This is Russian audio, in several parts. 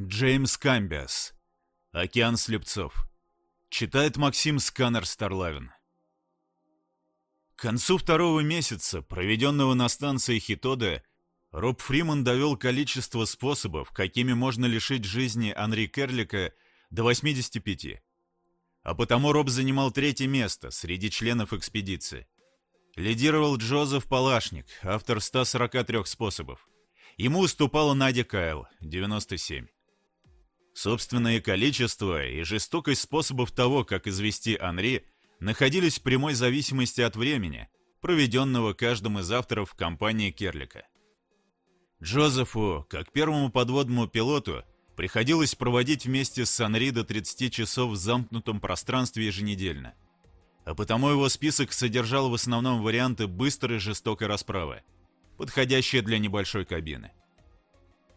Джеймс Камбиас. «Океан слепцов». Читает Максим Сканер Старлавин. К концу второго месяца, проведенного на станции Хитоде, Роб Фриман довел количество способов, какими можно лишить жизни Анри Керлика, до 85. А потому Роб занимал третье место среди членов экспедиции. Лидировал Джозеф Палашник, автор 143 способов. Ему уступала Надя Кайл, 97. Собственное количество и жестокость способов того, как извести Анри, находились в прямой зависимости от времени, проведенного каждым из авторов в компании Керлика. Джозефу, как первому подводному пилоту, приходилось проводить вместе с Анри до 30 часов в замкнутом пространстве еженедельно. А потому его список содержал в основном варианты быстрой жестокой расправы, подходящие для небольшой кабины.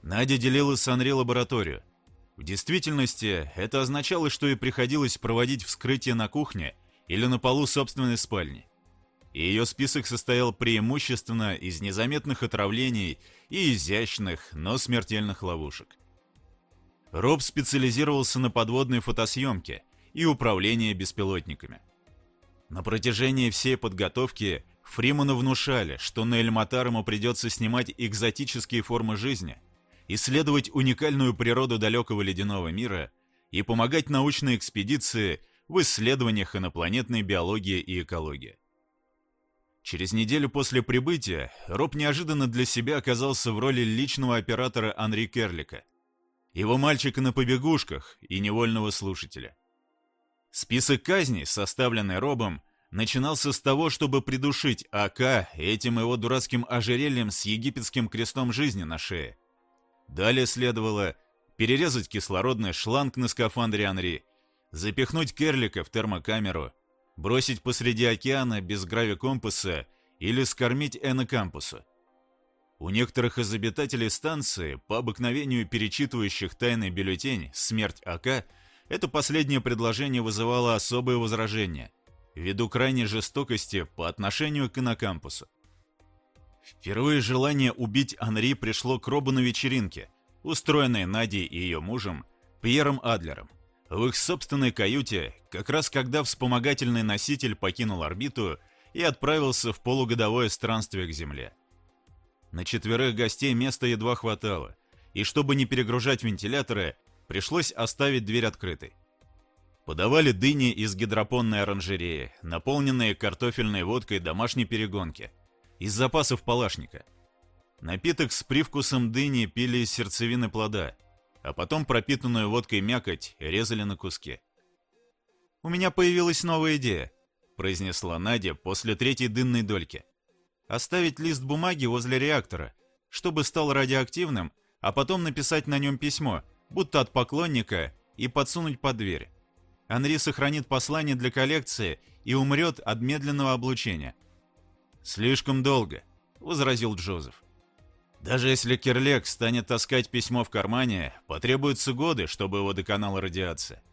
Надя делила с Анри лабораторию – в действительности, это означало, что ей приходилось проводить вскрытие на кухне или на полу собственной спальни. И ее список состоял преимущественно из незаметных отравлений и изящных, но смертельных ловушек. Роб специализировался на подводной фотосъемке и управлении беспилотниками. На протяжении всей подготовки Фриману внушали, что на Эльматар ему придется снимать экзотические формы жизни, исследовать уникальную природу далекого ледяного мира и помогать научной экспедиции в исследованиях инопланетной биологии и экологии. Через неделю после прибытия Роб неожиданно для себя оказался в роли личного оператора Анри Керлика, его мальчика на побегушках и невольного слушателя. Список казней, составленный Робом, начинался с того, чтобы придушить АК этим его дурацким ожерельем с египетским крестом жизни на шее – Далее следовало перерезать кислородный шланг на скафандре Анри, запихнуть Керлика в термокамеру, бросить посреди океана без гравикомпаса или скормить энокампусу. У некоторых из обитателей станции, по обыкновению перечитывающих тайный бюллетень «Смерть АК», это последнее предложение вызывало особое возражение, ввиду крайней жестокости по отношению к инокампусу. Впервые желание убить Анри пришло к Робу на вечеринке, устроенной Надей и ее мужем, Пьером Адлером. В их собственной каюте, как раз когда вспомогательный носитель покинул орбиту и отправился в полугодовое странствие к Земле. На четверых гостей места едва хватало, и чтобы не перегружать вентиляторы, пришлось оставить дверь открытой. Подавали дыни из гидропонной оранжереи, наполненные картофельной водкой домашней перегонки – из запасов палашника. Напиток с привкусом дыни пили из сердцевины плода, а потом пропитанную водкой мякоть резали на куски. «У меня появилась новая идея», — произнесла Надя после третьей дынной дольки. «Оставить лист бумаги возле реактора, чтобы стал радиоактивным, а потом написать на нем письмо, будто от поклонника, и подсунуть под дверь. Анри сохранит послание для коллекции и умрет от медленного облучения. «Слишком долго», — возразил Джозеф. «Даже если Кирлек станет таскать письмо в кармане, потребуются годы, чтобы его доконала радиация.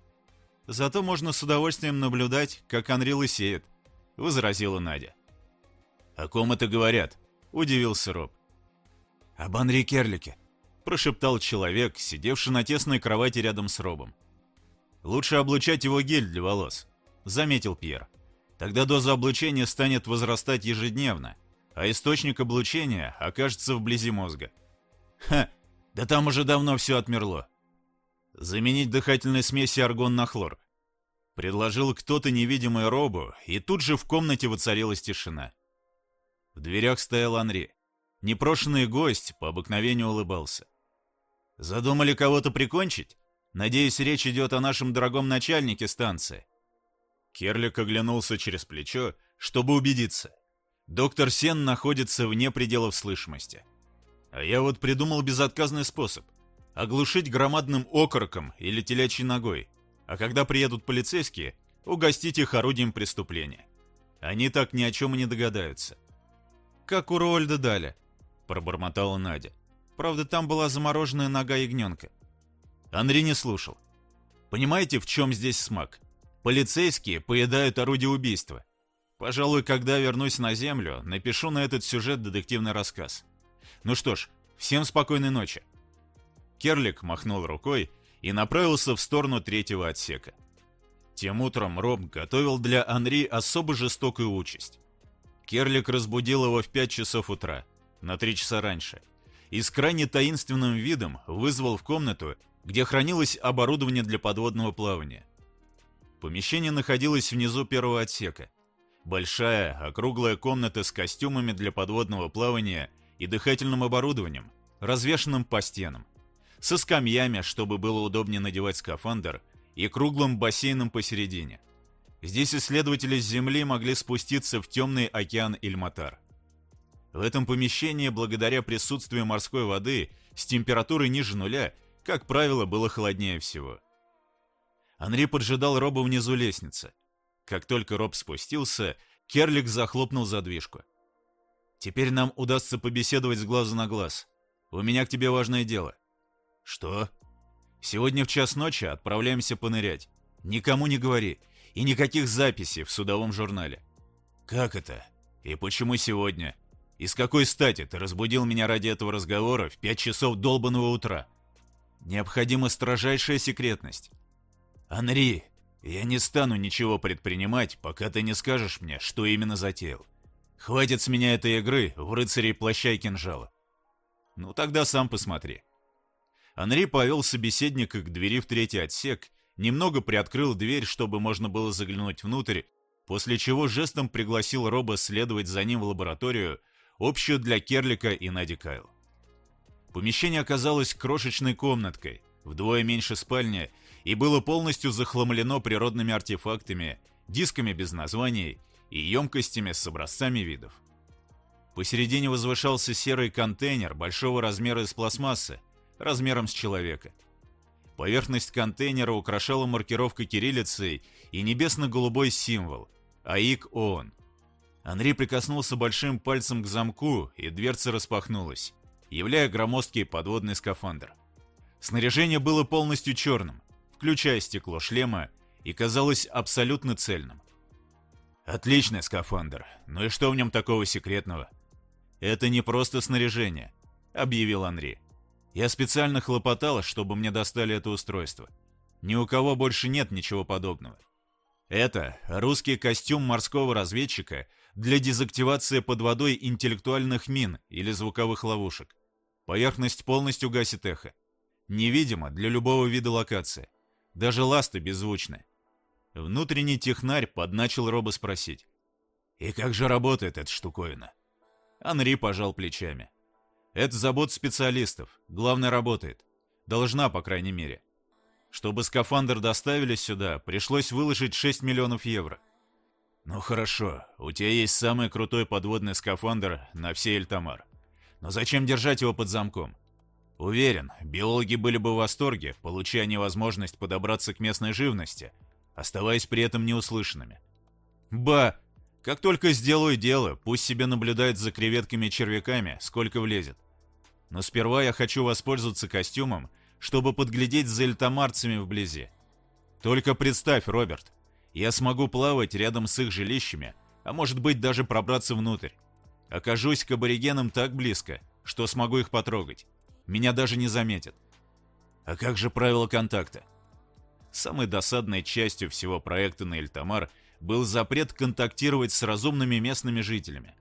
Зато можно с удовольствием наблюдать, как Анри лысеет», — возразила Надя. «О ком это говорят?» — удивился Роб. «Об Анри Керлике», — прошептал человек, сидевший на тесной кровати рядом с Робом. «Лучше облучать его гель для волос», — заметил Пьер. Тогда доза облучения станет возрастать ежедневно, а источник облучения окажется вблизи мозга. Ха, да там уже давно все отмерло. Заменить дыхательной смеси аргон на хлор. Предложил кто-то невидимый робу, и тут же в комнате воцарилась тишина. В дверях стоял Анри. Непрошенный гость по обыкновению улыбался. «Задумали кого-то прикончить? Надеюсь, речь идет о нашем дорогом начальнике станции. Керлик оглянулся через плечо, чтобы убедиться. Доктор Сен находится вне пределов слышимости. А я вот придумал безотказный способ. Оглушить громадным окороком или телячьей ногой. А когда приедут полицейские, угостить их орудием преступления. Они так ни о чем и не догадаются. «Как у Роальда Даля», — пробормотала Надя. «Правда, там была замороженная нога ягненка». Анри не слушал. «Понимаете, в чем здесь смак? Полицейские поедают орудие убийства. Пожалуй, когда вернусь на Землю, напишу на этот сюжет детективный рассказ. Ну что ж, всем спокойной ночи. Керлик махнул рукой и направился в сторону третьего отсека. Тем утром Роб готовил для Анри особо жестокую участь. Керлик разбудил его в 5 часов утра, на 3 часа раньше, и с крайне таинственным видом вызвал в комнату, где хранилось оборудование для подводного плавания. Помещение находилось внизу первого отсека. Большая, округлая комната с костюмами для подводного плавания и дыхательным оборудованием, развешенным по стенам, со скамьями, чтобы было удобнее надевать скафандр, и круглым бассейном посередине. Здесь исследователи с Земли могли спуститься в темный океан Ильматар. В этом помещении, благодаря присутствию морской воды, с температурой ниже нуля, как правило, было холоднее всего. Анри поджидал Роба внизу лестницы. Как только Роб спустился, Керлик захлопнул задвижку. «Теперь нам удастся побеседовать с глазу на глаз. У меня к тебе важное дело». «Что?» «Сегодня в час ночи отправляемся понырять. Никому не говори. И никаких записей в судовом журнале». «Как это? И почему сегодня? И с какой стати ты разбудил меня ради этого разговора в пять часов долбанного утра?» «Необходима строжайшая секретность. «Анри, я не стану ничего предпринимать, пока ты не скажешь мне, что именно затеял. Хватит с меня этой игры в рыцарей плаща и кинжала». «Ну тогда сам посмотри». Анри повел собеседника к двери в третий отсек, немного приоткрыл дверь, чтобы можно было заглянуть внутрь, после чего жестом пригласил Роба следовать за ним в лабораторию, общую для Керлика и Нади Кайл. Помещение оказалось крошечной комнаткой, вдвое меньше спальни и было полностью захламлено природными артефактами, дисками без названий и емкостями с образцами видов. Посередине возвышался серый контейнер большого размера из пластмассы, размером с человека. Поверхность контейнера украшала маркировка кириллицей и небесно-голубой символ – АИК ООН. Анри прикоснулся большим пальцем к замку, и дверца распахнулась, являя громоздкий подводный скафандр. Снаряжение было полностью черным, включая стекло шлема, и казалось абсолютно цельным. Отличный скафандр. Ну и что в нем такого секретного? Это не просто снаряжение, объявил Анри. Я специально хлопотал, чтобы мне достали это устройство. Ни у кого больше нет ничего подобного. Это русский костюм морского разведчика для дезактивации под водой интеллектуальных мин или звуковых ловушек. Поверхность полностью гасит эхо. Невидимо для любого вида локации. Даже ласты беззвучны. Внутренний технарь подначил Роба спросить. «И как же работает эта штуковина?» Анри пожал плечами. «Это забот специалистов. Главное, работает. Должна, по крайней мере. Чтобы скафандр доставили сюда, пришлось выложить 6 миллионов евро. Ну хорошо, у тебя есть самый крутой подводный скафандр на все Эльтамар. Но зачем держать его под замком? Уверен, биологи были бы в восторге, получая невозможность подобраться к местной живности, оставаясь при этом неуслышанными. Ба! Как только сделаю дело, пусть себе наблюдают за креветками-червяками, сколько влезет. Но сперва я хочу воспользоваться костюмом, чтобы подглядеть за эльтамарцами вблизи. Только представь, Роберт, я смогу плавать рядом с их жилищами, а может быть даже пробраться внутрь. Окажусь к аборигенам так близко, что смогу их потрогать. Меня даже не заметят. А как же правила контакта? Самой досадной частью всего проекта на Эльтамар был запрет контактировать с разумными местными жителями.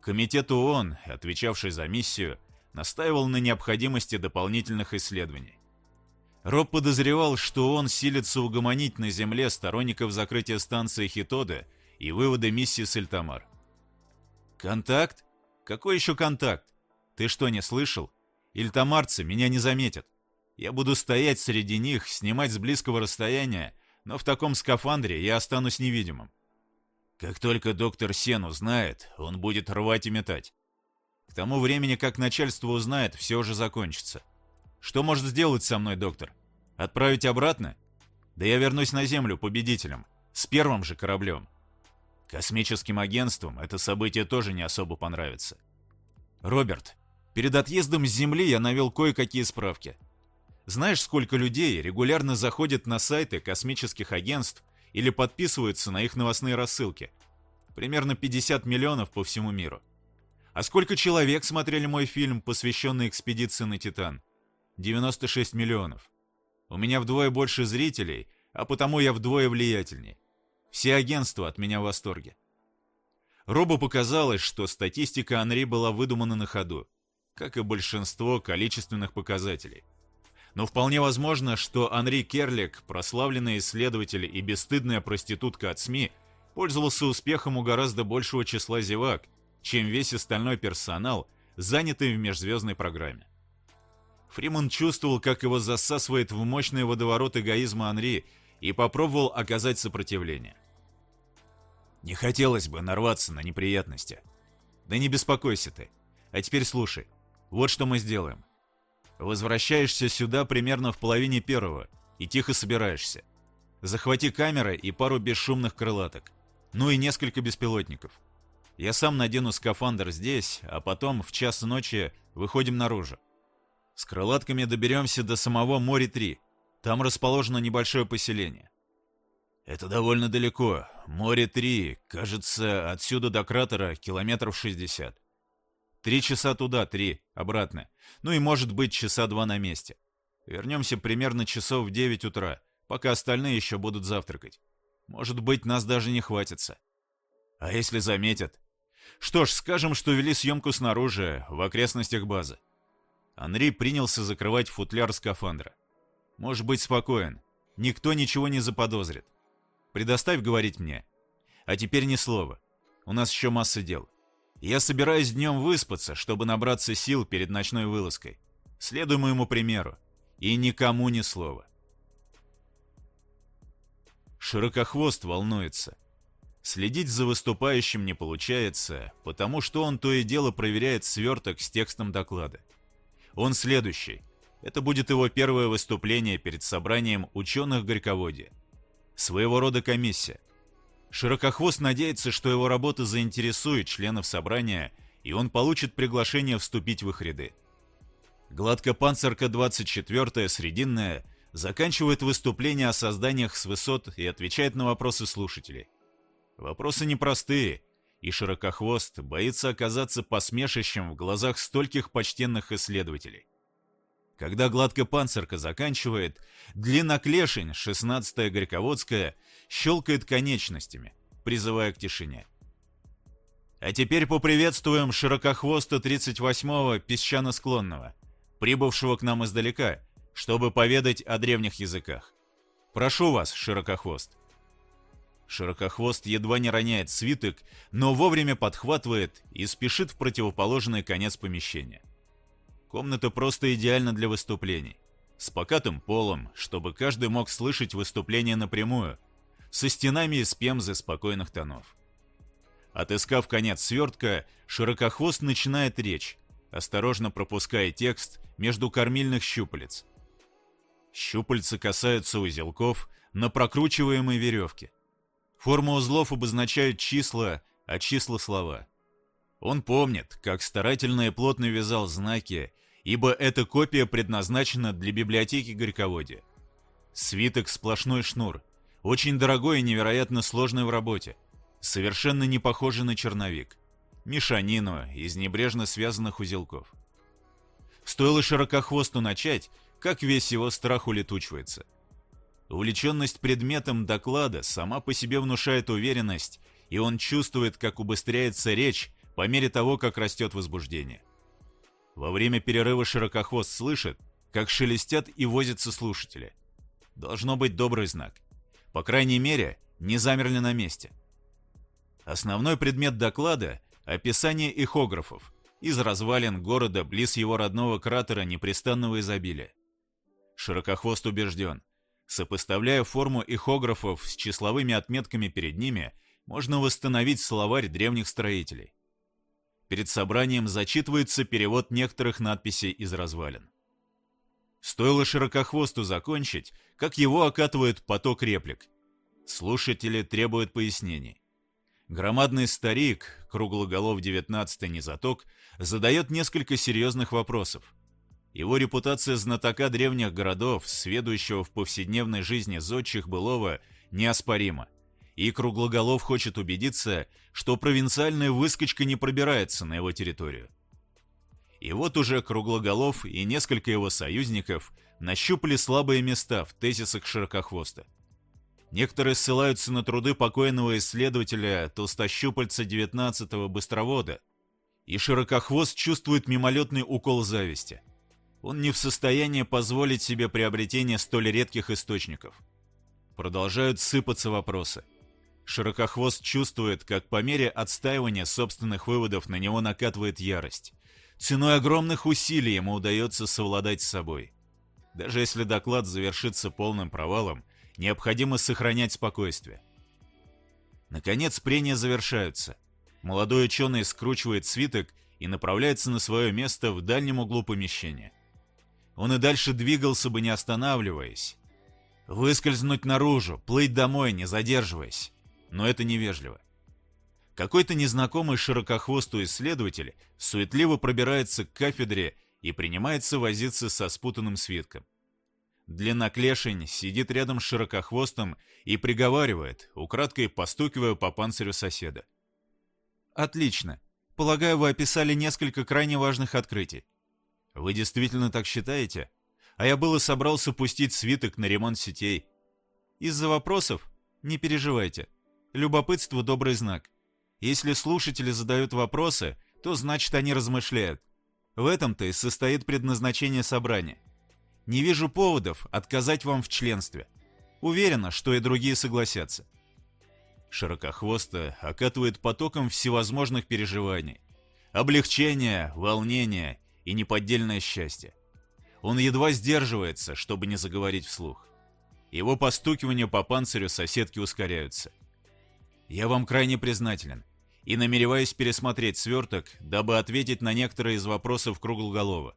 Комитет ООН, отвечавший за миссию, настаивал на необходимости дополнительных исследований. Роб подозревал, что он силится угомонить на Земле сторонников закрытия станции Хитода и вывода миссии с Эльтамар. «Контакт? Какой еще контакт? Ты что, не слышал? Ильтамарцы меня не заметят. Я буду стоять среди них, снимать с близкого расстояния, но в таком скафандре я останусь невидимым. Как только доктор Сен узнает, он будет рвать и метать. К тому времени, как начальство узнает, все уже закончится. Что может сделать со мной доктор? Отправить обратно? Да я вернусь на Землю победителем, с первым же кораблем. Космическим агентствам это событие тоже не особо понравится. Роберт, Перед отъездом с Земли я навел кое-какие справки. Знаешь, сколько людей регулярно заходят на сайты космических агентств или подписываются на их новостные рассылки? Примерно 50 миллионов по всему миру. А сколько человек смотрели мой фильм, посвященный экспедиции на Титан? 96 миллионов. У меня вдвое больше зрителей, а потому я вдвое влиятельней. Все агентства от меня в восторге. Робу показалось, что статистика Анри была выдумана на ходу, как и большинство количественных показателей. Но вполне возможно, что Анри Керлик, прославленный исследователь и бесстыдная проститутка от СМИ, пользовался успехом у гораздо большего числа зевак, чем весь остальной персонал, занятый в межзвездной программе. Фриман чувствовал, как его засасывает в мощный водоворот эгоизма Анри и попробовал оказать сопротивление. Не хотелось бы нарваться на неприятности. Да не беспокойся ты. А теперь слушай. Вот что мы сделаем. Возвращаешься сюда примерно в половине первого и тихо собираешься. Захвати камеры и пару бесшумных крылаток. Ну и несколько беспилотников. Я сам надену скафандр здесь, а потом в час ночи выходим наружу. С крылатками доберемся до самого Море-3. Там расположено небольшое поселение. Это довольно далеко. Море-3, кажется, отсюда до кратера километров 60. Три часа туда, три, обратно. Ну и может быть часа два на месте. Вернемся примерно часов в 9 утра, пока остальные еще будут завтракать. Может быть, нас даже не хватится. А если заметят? Что ж, скажем, что вели съемку снаружи, в окрестностях базы. Анри принялся закрывать футляр скафандра. Можешь быть спокоен. Никто ничего не заподозрит. Предоставь говорить мне. А теперь ни слова. У нас еще масса дел. Я собираюсь днем выспаться, чтобы набраться сил перед ночной вылазкой. Следуй моему примеру. И никому ни слова. Широкохвост волнуется. Следить за выступающим не получается, потому что он то и дело проверяет сверток с текстом доклада. Он следующий. Это будет его первое выступление перед собранием ученых Горьководья. Своего рода комиссия. Широкохвост надеется, что его работа заинтересует членов собрания, и он получит приглашение вступить в их ряды. Гладкопанцирка 24-я, Срединная, заканчивает выступление о созданиях с высот и отвечает на вопросы слушателей. Вопросы непростые, и Широкохвост боится оказаться посмешищем в глазах стольких почтенных исследователей. Когда гладкопанцирка заканчивает, длинноклешень, 16-я Горьководская, щелкает конечностями, призывая к тишине. А теперь поприветствуем широкохвоста 38-го песчано-склонного, прибывшего к нам издалека, чтобы поведать о древних языках. Прошу вас, широкохвост. Широкохвост едва не роняет свиток, но вовремя подхватывает и спешит в противоположный конец помещения. Комната просто идеальна для выступлений. С покатым полом, чтобы каждый мог слышать выступление напрямую, со стенами из пемзы спокойных тонов. Отыскав конец свертка, широкохвост начинает речь, осторожно пропуская текст между кормильных щупалец. Щупальца касаются узелков на прокручиваемой веревке. Форма узлов обозначают числа, а числа — слова. Он помнит, как старательно и плотно вязал знаки, ибо эта копия предназначена для библиотеки Горьководия. Свиток — сплошной шнур, очень дорогой и невероятно сложный в работе, совершенно не похожий на черновик. Мешанину из небрежно связанных узелков. Стоило широкохвосту начать, как весь его страх улетучивается — Увлеченность предметом доклада сама по себе внушает уверенность, и он чувствует, как убыстряется речь по мере того, как растет возбуждение. Во время перерыва широкохвост слышит, как шелестят и возятся слушатели. Должно быть добрый знак. По крайней мере, не замерли на месте. Основной предмет доклада – описание эхографов из развалин города близ его родного кратера непрестанного изобилия. Широкохвост убежден, Сопоставляя форму эхографов с числовыми отметками перед ними, можно восстановить словарь древних строителей. Перед собранием зачитывается перевод некоторых надписей из развалин. Стоило широкохвосту закончить, как его окатывает поток реплик. Слушатели требуют пояснений. Громадный старик, круглоголов 19-й низоток, задает несколько серьезных вопросов. Его репутация знатока древних городов, сведущего в повседневной жизни зодчих былого, неоспорима. И Круглоголов хочет убедиться, что провинциальная выскочка не пробирается на его территорию. И вот уже Круглоголов и несколько его союзников нащупали слабые места в тезисах Широкохвоста. Некоторые ссылаются на труды покойного исследователя толстощупальца 19-го быстровода, и Широкохвост чувствует мимолетный укол зависти. Он не в состоянии позволить себе приобретение столь редких источников. Продолжают сыпаться вопросы. Широкохвост чувствует, как по мере отстаивания собственных выводов на него накатывает ярость. Ценой огромных усилий ему удается совладать с собой. Даже если доклад завершится полным провалом, необходимо сохранять спокойствие. Наконец прения завершаются. Молодой ученый скручивает свиток и направляется на свое место в дальнем углу помещения. Он и дальше двигался бы, не останавливаясь. Выскользнуть наружу, плыть домой, не задерживаясь. Но это невежливо. Какой-то незнакомый широкохвостый исследователь суетливо пробирается к кафедре и принимается возиться со спутанным свитком. Длинноклешень сидит рядом с широкохвостом и приговаривает, украдкой постукивая по панцирю соседа. «Отлично. Полагаю, вы описали несколько крайне важных открытий. Вы действительно так считаете? А я было собрался пустить свиток на ремонт сетей. Из-за вопросов? Не переживайте. Любопытство — добрый знак. Если слушатели задают вопросы, то значит они размышляют. В этом-то и состоит предназначение собрания. Не вижу поводов отказать вам в членстве. Уверена, что и другие согласятся. Широкохвоста окатывает потоком всевозможных переживаний. Облегчение, волнение и неподдельное счастье. Он едва сдерживается, чтобы не заговорить вслух. Его постукивания по панцирю соседки ускоряются. Я вам крайне признателен и намереваюсь пересмотреть сверток, дабы ответить на некоторые из вопросов Круглголова.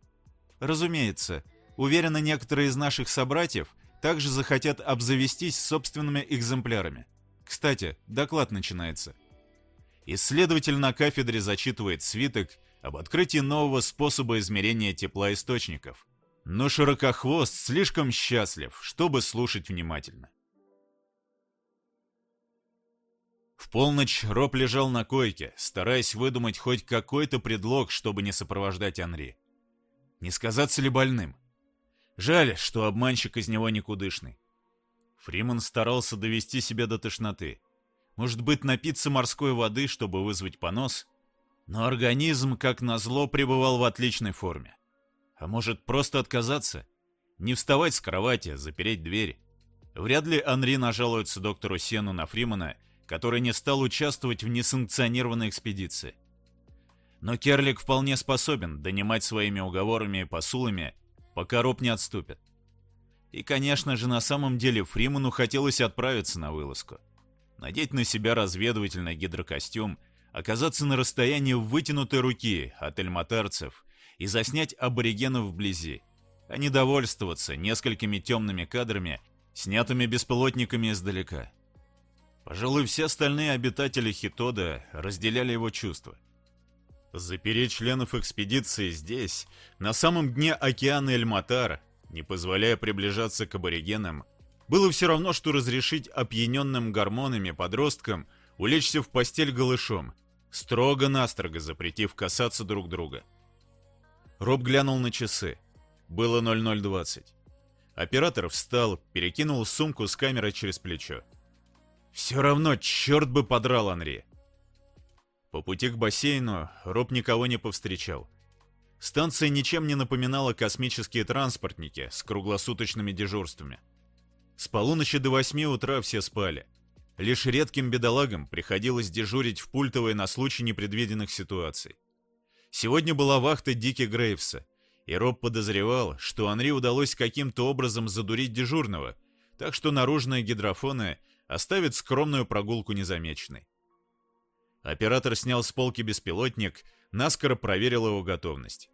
Разумеется, Уверена, некоторые из наших собратьев также захотят обзавестись собственными экземплярами. Кстати, доклад начинается. Исследователь на кафедре зачитывает свиток об открытии нового способа измерения тепла источников. Но широкохвост слишком счастлив, чтобы слушать внимательно. В полночь Роб лежал на койке, стараясь выдумать хоть какой-то предлог, чтобы не сопровождать Анри. Не сказаться ли больным? Жаль, что обманщик из него никудышный. Фриман старался довести себя до тошноты. Может быть, напиться морской воды, чтобы вызвать понос? Но организм, как назло, пребывал в отличной форме. А может, просто отказаться? Не вставать с кровати, запереть дверь? Вряд ли Анри нажалуется доктору Сену на Фримана, который не стал участвовать в несанкционированной экспедиции. Но Керлик вполне способен донимать своими уговорами и посулами пока Роб не отступит. И, конечно же, на самом деле Фриману хотелось отправиться на вылазку. Надеть на себя разведывательный гидрокостюм, оказаться на расстоянии вытянутой руки от эльматарцев и заснять аборигенов вблизи, а не довольствоваться несколькими темными кадрами, снятыми беспилотниками издалека. Пожалуй, все остальные обитатели Хитода разделяли его чувства. Запереть членов экспедиции здесь, на самом дне океана Эльматар, не позволяя приближаться к аборигенам, было все равно, что разрешить опьяненным гормонами подросткам улечься в постель голышом, строго-настрого запретив касаться друг друга. Роб глянул на часы. Было 0020. Оператор встал, перекинул сумку с камерой через плечо. «Все равно, черт бы подрал Анри!» По пути к бассейну Роб никого не повстречал. Станция ничем не напоминала космические транспортники с круглосуточными дежурствами. С полуночи до восьми утра все спали. Лишь редким бедолагам приходилось дежурить в пультовой на случай непредвиденных ситуаций. Сегодня была вахта Дики Грейвса, и Роб подозревал, что Анри удалось каким-то образом задурить дежурного, так что наружные гидрофоны оставят скромную прогулку незамеченной. Оператор снял с полки беспилотник, наскоро проверил его готовность.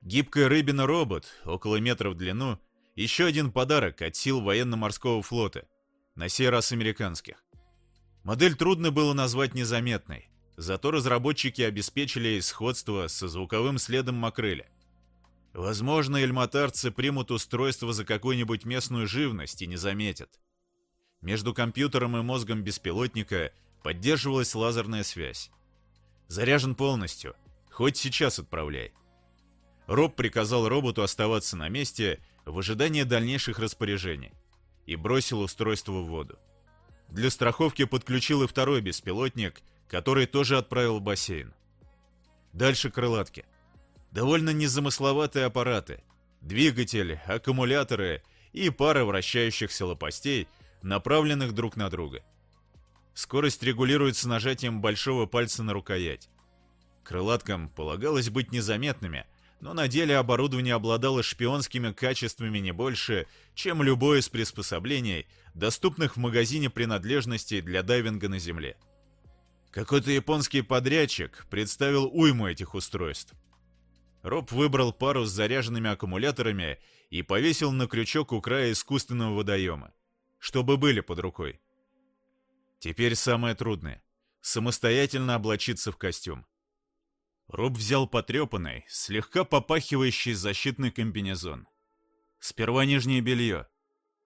Гибкая рыбина-робот, около метра в длину, еще один подарок от сил военно-морского флота, на сей раз американских. Модель трудно было назвать незаметной, зато разработчики обеспечили сходство со звуковым следом Макреля. Возможно, эльматарцы примут устройство за какую-нибудь местную живность и не заметят. Между компьютером и мозгом беспилотника – Поддерживалась лазерная связь. Заряжен полностью. Хоть сейчас отправляй. Роб приказал роботу оставаться на месте в ожидании дальнейших распоряжений и бросил устройство в воду. Для страховки подключил и второй беспилотник, который тоже отправил в бассейн. Дальше крылатки. Довольно незамысловатые аппараты. Двигатель, аккумуляторы и пара вращающихся лопастей, направленных друг на друга. Скорость регулируется нажатием большого пальца на рукоять. Крылаткам полагалось быть незаметными, но на деле оборудование обладало шпионскими качествами не больше, чем любое из приспособлений, доступных в магазине принадлежностей для дайвинга на Земле. Какой-то японский подрядчик представил уйму этих устройств. Роб выбрал пару с заряженными аккумуляторами и повесил на крючок у края искусственного водоема, чтобы были под рукой. Теперь самое трудное — самостоятельно облачиться в костюм. Роб взял потрепанный, слегка попахивающий защитный комбинезон. Сперва нижнее белье.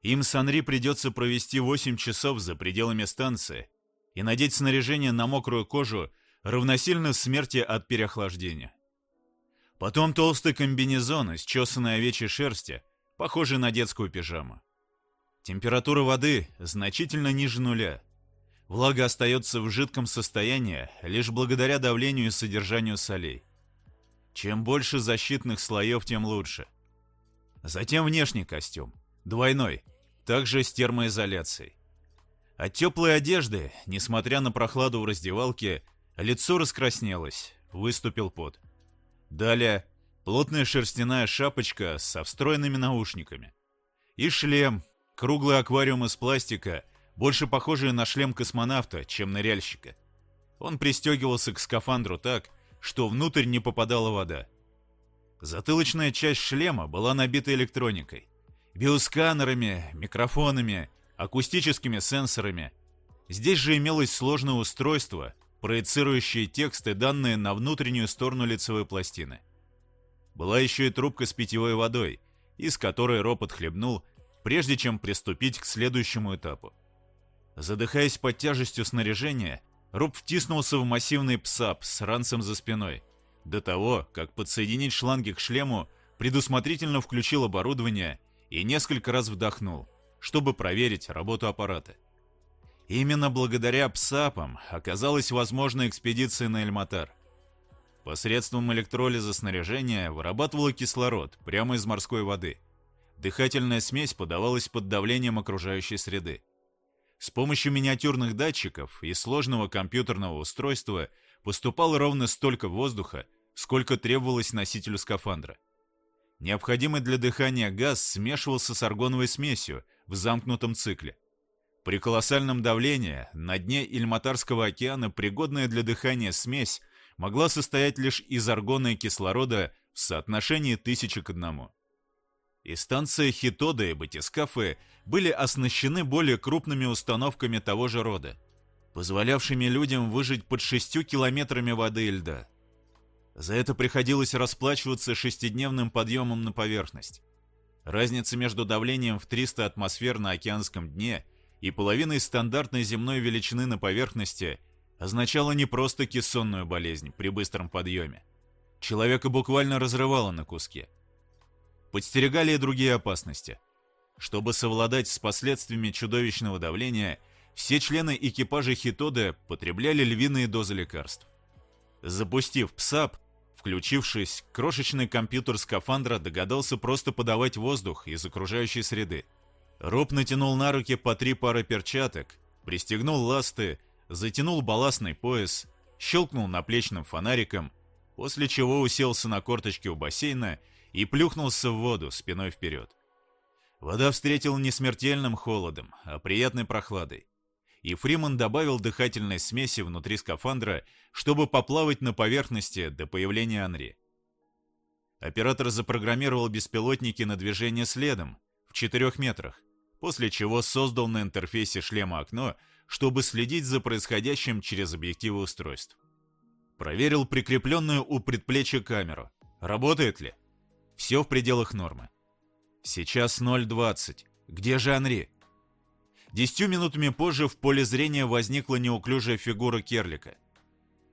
Им с Анри придется провести 8 часов за пределами станции и надеть снаряжение на мокрую кожу равносильно смерти от переохлаждения. Потом толстый комбинезон из чесанной овечьей шерсти, похожий на детскую пижаму. Температура воды значительно ниже нуля, Влага остается в жидком состоянии лишь благодаря давлению и содержанию солей. Чем больше защитных слоев, тем лучше. Затем внешний костюм. Двойной. Также с термоизоляцией. От теплой одежды, несмотря на прохладу в раздевалке, лицо раскраснелось, выступил пот. Далее плотная шерстяная шапочка со встроенными наушниками. И шлем, круглый аквариум из пластика больше похожие на шлем космонавта, чем ныряльщика. Он пристегивался к скафандру так, что внутрь не попадала вода. Затылочная часть шлема была набита электроникой. Биосканерами, микрофонами, акустическими сенсорами. Здесь же имелось сложное устройство, проецирующее текст и данные на внутреннюю сторону лицевой пластины. Была еще и трубка с питьевой водой, из которой Роб отхлебнул, прежде чем приступить к следующему этапу. Задыхаясь под тяжестью снаряжения, Роб втиснулся в массивный псап с ранцем за спиной. До того, как подсоединить шланги к шлему, предусмотрительно включил оборудование и несколько раз вдохнул, чтобы проверить работу аппарата. Именно благодаря ПСАПам оказалась возможна экспедиция на Эльматар. Посредством электролиза снаряжения вырабатывало кислород прямо из морской воды. Дыхательная смесь подавалась под давлением окружающей среды. С помощью миниатюрных датчиков и сложного компьютерного устройства поступало ровно столько воздуха, сколько требовалось носителю скафандра. Необходимый для дыхания газ смешивался с аргоновой смесью в замкнутом цикле. При колоссальном давлении на дне Ильматарского океана пригодная для дыхания смесь могла состоять лишь из аргона и кислорода в соотношении тысячи к одному и станция Хитода и батискафы были оснащены более крупными установками того же рода, позволявшими людям выжить под шестью километрами воды и льда. За это приходилось расплачиваться шестидневным подъемом на поверхность. Разница между давлением в 300 атмосфер на океанском дне и половиной стандартной земной величины на поверхности означала не просто кессонную болезнь при быстром подъеме. Человека буквально разрывало на куски – подстерегали и другие опасности. Чтобы совладать с последствиями чудовищного давления, все члены экипажа Хитоды потребляли львиные дозы лекарств. Запустив ПСАП, включившись, крошечный компьютер скафандра догадался просто подавать воздух из окружающей среды. Роб натянул на руки по три пары перчаток, пристегнул ласты, затянул балластный пояс, щелкнул наплечным фонариком, после чего уселся на корточки у бассейна и плюхнулся в воду спиной вперед. Вода встретила не смертельным холодом, а приятной прохладой. И Фриман добавил дыхательной смеси внутри скафандра, чтобы поплавать на поверхности до появления Анри. Оператор запрограммировал беспилотники на движение следом, в 4 метрах, после чего создал на интерфейсе шлема окно, чтобы следить за происходящим через объективы устройств. Проверил прикрепленную у предплечья камеру. Работает ли? Все в пределах нормы. Сейчас 0.20. Где же Анри? Десятью минутами позже в поле зрения возникла неуклюжая фигура Керлика.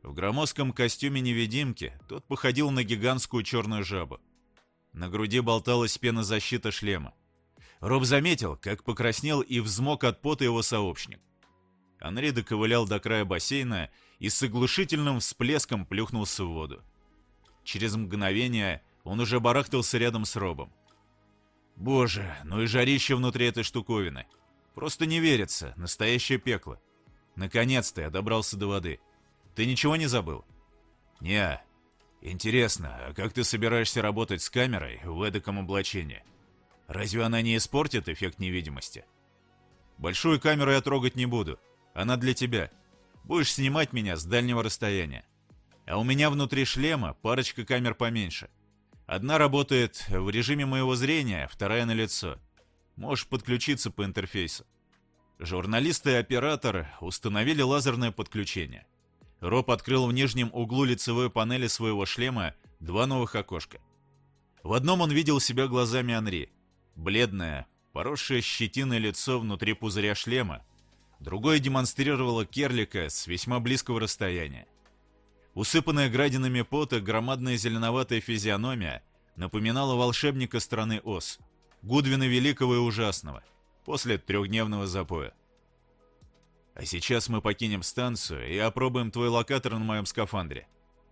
В громоздком костюме невидимки тот походил на гигантскую черную жабу. На груди болталась пенозащита шлема. Роб заметил, как покраснел и взмок от пота его сообщник. Анри доковылял до края бассейна и с оглушительным всплеском плюхнулся в воду. Через мгновение он уже барахтался рядом с Робом. Боже, ну и жарище внутри этой штуковины. Просто не верится, настоящее пекло. Наконец-то я добрался до воды. Ты ничего не забыл? Не. Интересно, а как ты собираешься работать с камерой в эдаком облачении? Разве она не испортит эффект невидимости? Большую камеру я трогать не буду. Она для тебя. Будешь снимать меня с дальнего расстояния. А у меня внутри шлема парочка камер поменьше. Одна работает в режиме моего зрения, вторая на лицо. Можешь подключиться по интерфейсу. Журналист и оператор установили лазерное подключение. Роб открыл в нижнем углу лицевой панели своего шлема два новых окошка. В одном он видел себя глазами Анри. Бледное, поросшее щетиной лицо внутри пузыря шлема. Другое демонстрировало Керлика с весьма близкого расстояния. Усыпанная градинами пота громадная зеленоватая физиономия напоминала волшебника страны Оз, Гудвина Великого и Ужасного, после трехдневного запоя. А сейчас мы покинем станцию и опробуем твой локатор на моем скафандре.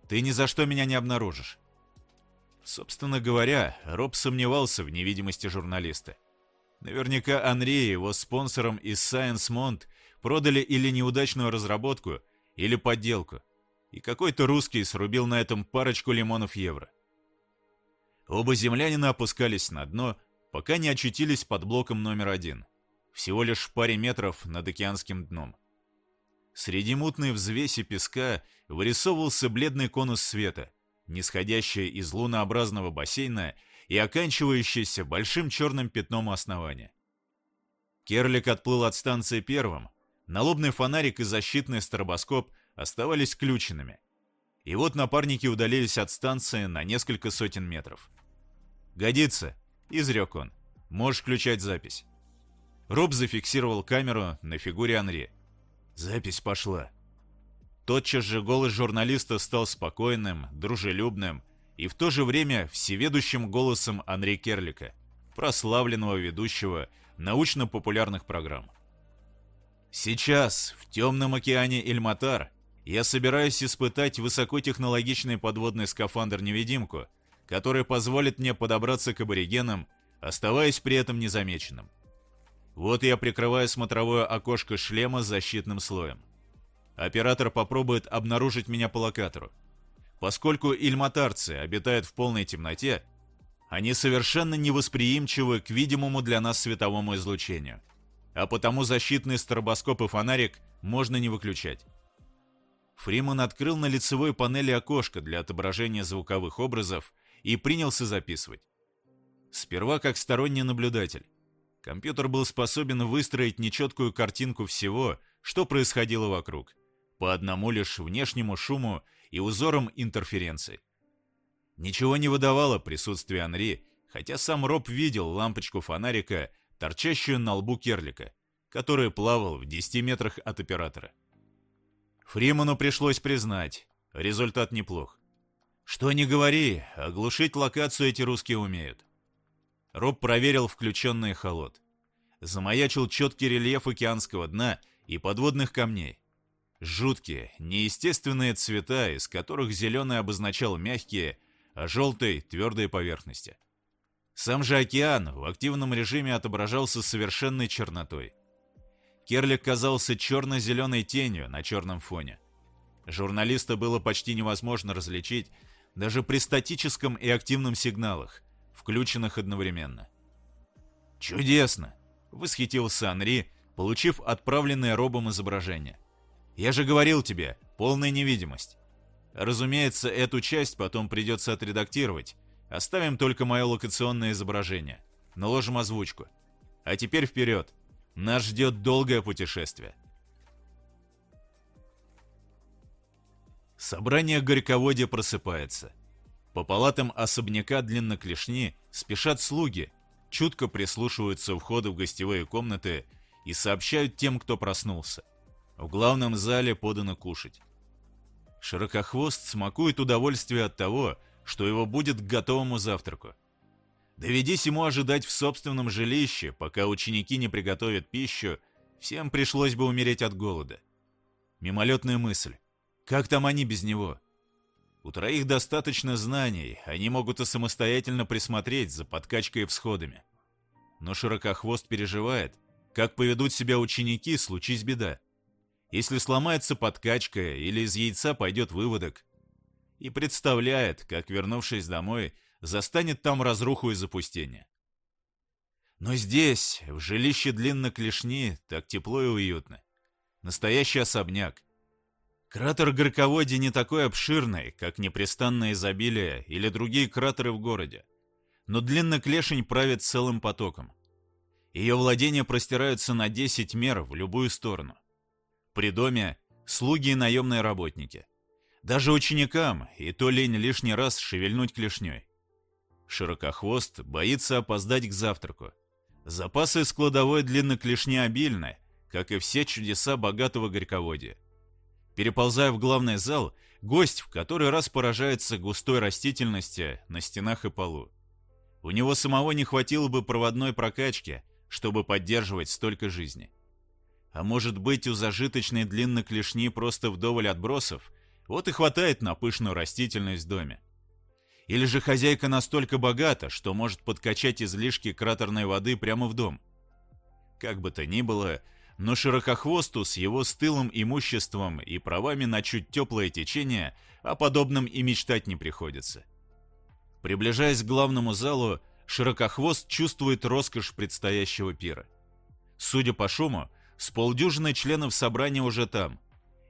Ты ни за что меня не обнаружишь. Собственно говоря, Роб сомневался в невидимости журналиста. Наверняка Анри и его спонсором из Science Mont продали или неудачную разработку, или подделку. И какой-то русский срубил на этом парочку лимонов евро. Оба землянина опускались на дно, пока не очутились под блоком номер один, всего лишь в паре метров над океанским дном. Среди мутной взвеси песка вырисовывался бледный конус света, нисходящая из лунообразного бассейна и оканчивающаяся большим черным пятном основания. Керлик отплыл от станции первым, налобный фонарик и защитный стробоскоп оставались включенными. И вот напарники удалились от станции на несколько сотен метров. «Годится», — изрек он. «Можешь включать запись». Роб зафиксировал камеру на фигуре Анри. Запись пошла. Тотчас же голос журналиста стал спокойным, дружелюбным и в то же время всеведущим голосом Анри Керлика, прославленного ведущего научно-популярных программ. Сейчас, в темном океане Эльматар, я собираюсь испытать высокотехнологичный подводный скафандр-невидимку, который позволит мне подобраться к аборигенам, оставаясь при этом незамеченным. Вот я прикрываю смотровое окошко шлема защитным слоем. Оператор попробует обнаружить меня по локатору. Поскольку ильматарцы обитают в полной темноте, они совершенно невосприимчивы к видимому для нас световому излучению. А потому защитный стробоскоп и фонарик можно не выключать. Фриман открыл на лицевой панели окошко для отображения звуковых образов и принялся записывать. Сперва как сторонний наблюдатель. Компьютер был способен выстроить нечеткую картинку всего, что происходило вокруг – по одному лишь внешнему шуму и узорам интерференции. Ничего не выдавало присутствие Анри, хотя сам Роб видел лампочку фонарика, торчащую на лбу Керлика, который плавал в 10 метрах от оператора. Фриману пришлось признать, результат неплох. Что ни говори, оглушить локацию эти русские умеют. Роб проверил включенный холод. Замаячил четкий рельеф океанского дна и подводных камней. Жуткие, неестественные цвета, из которых зеленый обозначал мягкие, а желтый — твердые поверхности. Сам же океан в активном режиме отображался совершенной чернотой. Керлик казался черно-зеленой тенью на черном фоне. Журналиста было почти невозможно различить даже при статическом и активном сигналах, включенных одновременно. «Чудесно!» — восхитился Анри, получив отправленное робом изображение — я же говорил тебе, полная невидимость. Разумеется, эту часть потом придется отредактировать. Оставим только мое локационное изображение. Наложим озвучку. А теперь вперед. Нас ждет долгое путешествие. Собрание горьководья просыпается. По палатам особняка длинноклешни спешат слуги, чутко прислушиваются у входа в гостевые комнаты и сообщают тем, кто проснулся. В главном зале подано кушать. Широкохвост смакует удовольствие от того, что его будет к готовому завтраку. Доведись ему ожидать в собственном жилище, пока ученики не приготовят пищу, всем пришлось бы умереть от голода. Мимолетная мысль. Как там они без него? У троих достаточно знаний, они могут и самостоятельно присмотреть за подкачкой и всходами. Но Широкохвост переживает, как поведут себя ученики, случись беда. Если сломается подкачка или из яйца пойдет выводок. И представляет, как, вернувшись домой, застанет там разруху и запустение. Но здесь, в жилище длинно клешни, так тепло и уютно. Настоящий особняк. Кратер Горьководья не такой обширный, как непрестанное изобилие или другие кратеры в городе. Но длинноклешень правит целым потоком. Ее владения простираются на 10 мер в любую сторону. При доме слуги и наемные работники. Даже ученикам, и то лень лишний раз шевельнуть клешней. Широкохвост боится опоздать к завтраку. Запасы складовой длинноклешни обильны, как и все чудеса богатого горьководия. Переползая в главный зал, гость в который раз поражается густой растительности на стенах и полу. У него самого не хватило бы проводной прокачки, чтобы поддерживать столько жизни. А может быть, у зажиточной длинноклешни просто вдоволь отбросов, вот и хватает на пышную растительность в доме. Или же хозяйка настолько богата, что может подкачать излишки кратерной воды прямо в дом? Как бы то ни было, но Широкохвосту с его стылым имуществом и правами на чуть теплое течение о подобном и мечтать не приходится. Приближаясь к главному залу, Широкохвост чувствует роскошь предстоящего пира. Судя по шуму, с полдюжины членов собрания уже там.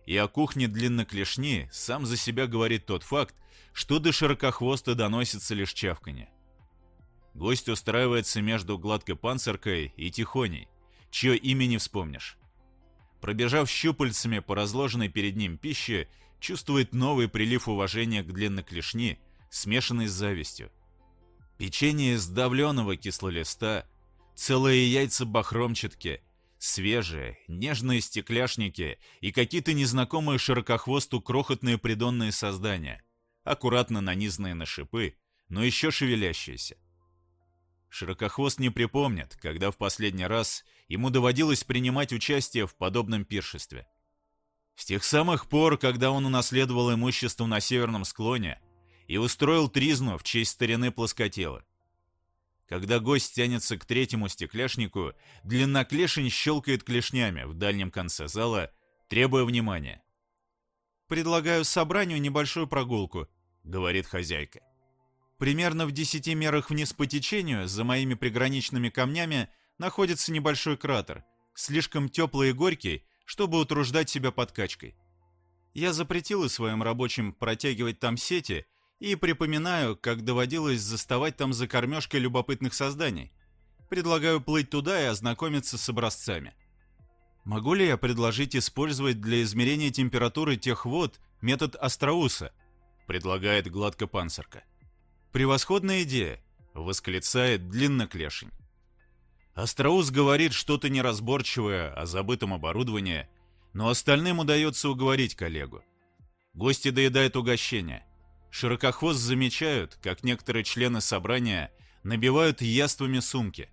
И о кухне длинноклешни сам за себя говорит тот факт, что до широкохвоста доносится лишь чавканье. Гость устраивается между гладкой панциркой и тихоней, чье имя не вспомнишь. Пробежав щупальцами по разложенной перед ним пище, чувствует новый прилив уважения к длинноклешни, смешанный с завистью. Печенье из давленого кислолиста, целые яйца бахромчатки, свежие, нежные стекляшники и какие-то незнакомые широкохвосту крохотные придонные создания аккуратно нанизанные на шипы, но еще шевелящиеся. Широкохвост не припомнит, когда в последний раз ему доводилось принимать участие в подобном пиршестве. С тех самых пор, когда он унаследовал имущество на северном склоне и устроил тризну в честь старины плоскотела. Когда гость тянется к третьему стекляшнику, длинноклешень щелкает клешнями в дальнем конце зала, требуя внимания. «Предлагаю собранию небольшую прогулку», говорит хозяйка. Примерно в десяти мерах вниз по течению, за моими приграничными камнями, находится небольшой кратер, слишком теплый и горький, чтобы утруждать себя подкачкой. Я запретила своим рабочим протягивать там сети и припоминаю, как доводилось заставать там за кормежкой любопытных созданий. Предлагаю плыть туда и ознакомиться с образцами. Могу ли я предложить использовать для измерения температуры тех вод метод Астроуса – предлагает гладкопанцирка. «Превосходная идея!» — восклицает длинноклешень. Астроус говорит что-то неразборчивое о забытом оборудовании, но остальным удается уговорить коллегу. Гости доедают угощение. Широкохвост замечают, как некоторые члены собрания набивают яствами сумки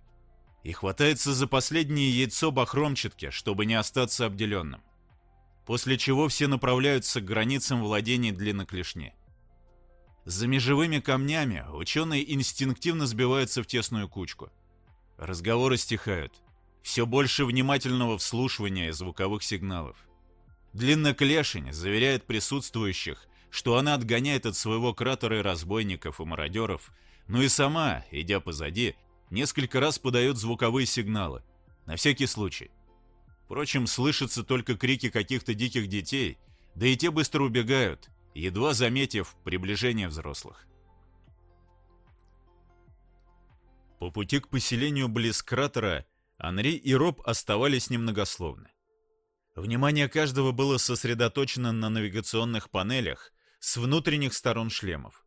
и хватается за последнее яйцо бахромчатки, чтобы не остаться обделенным. После чего все направляются к границам владений длинноклешни. За межевыми камнями ученые инстинктивно сбиваются в тесную кучку. Разговоры стихают. Все больше внимательного вслушивания звуковых сигналов. Длинноклешень заверяет присутствующих, что она отгоняет от своего кратера разбойников и мародеров, но и сама, идя позади, несколько раз подает звуковые сигналы. На всякий случай. Впрочем, слышатся только крики каких-то диких детей, да и те быстро убегают, едва заметив приближение взрослых. По пути к поселению близ кратера Анри и Роб оставались немногословны. Внимание каждого было сосредоточено на навигационных панелях с внутренних сторон шлемов.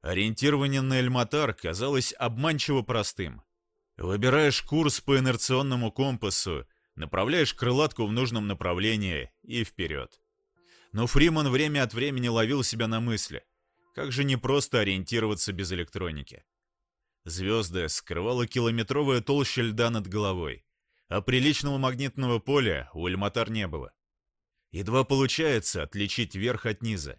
Ориентирование на Эльматар казалось обманчиво простым. Выбираешь курс по инерционному компасу, направляешь крылатку в нужном направлении и вперед. Но Фриман время от времени ловил себя на мысли. Как же непросто ориентироваться без электроники. Звезды скрывала километровая толща льда над головой, а приличного магнитного поля у Эльматар не было. Едва получается отличить верх от низа.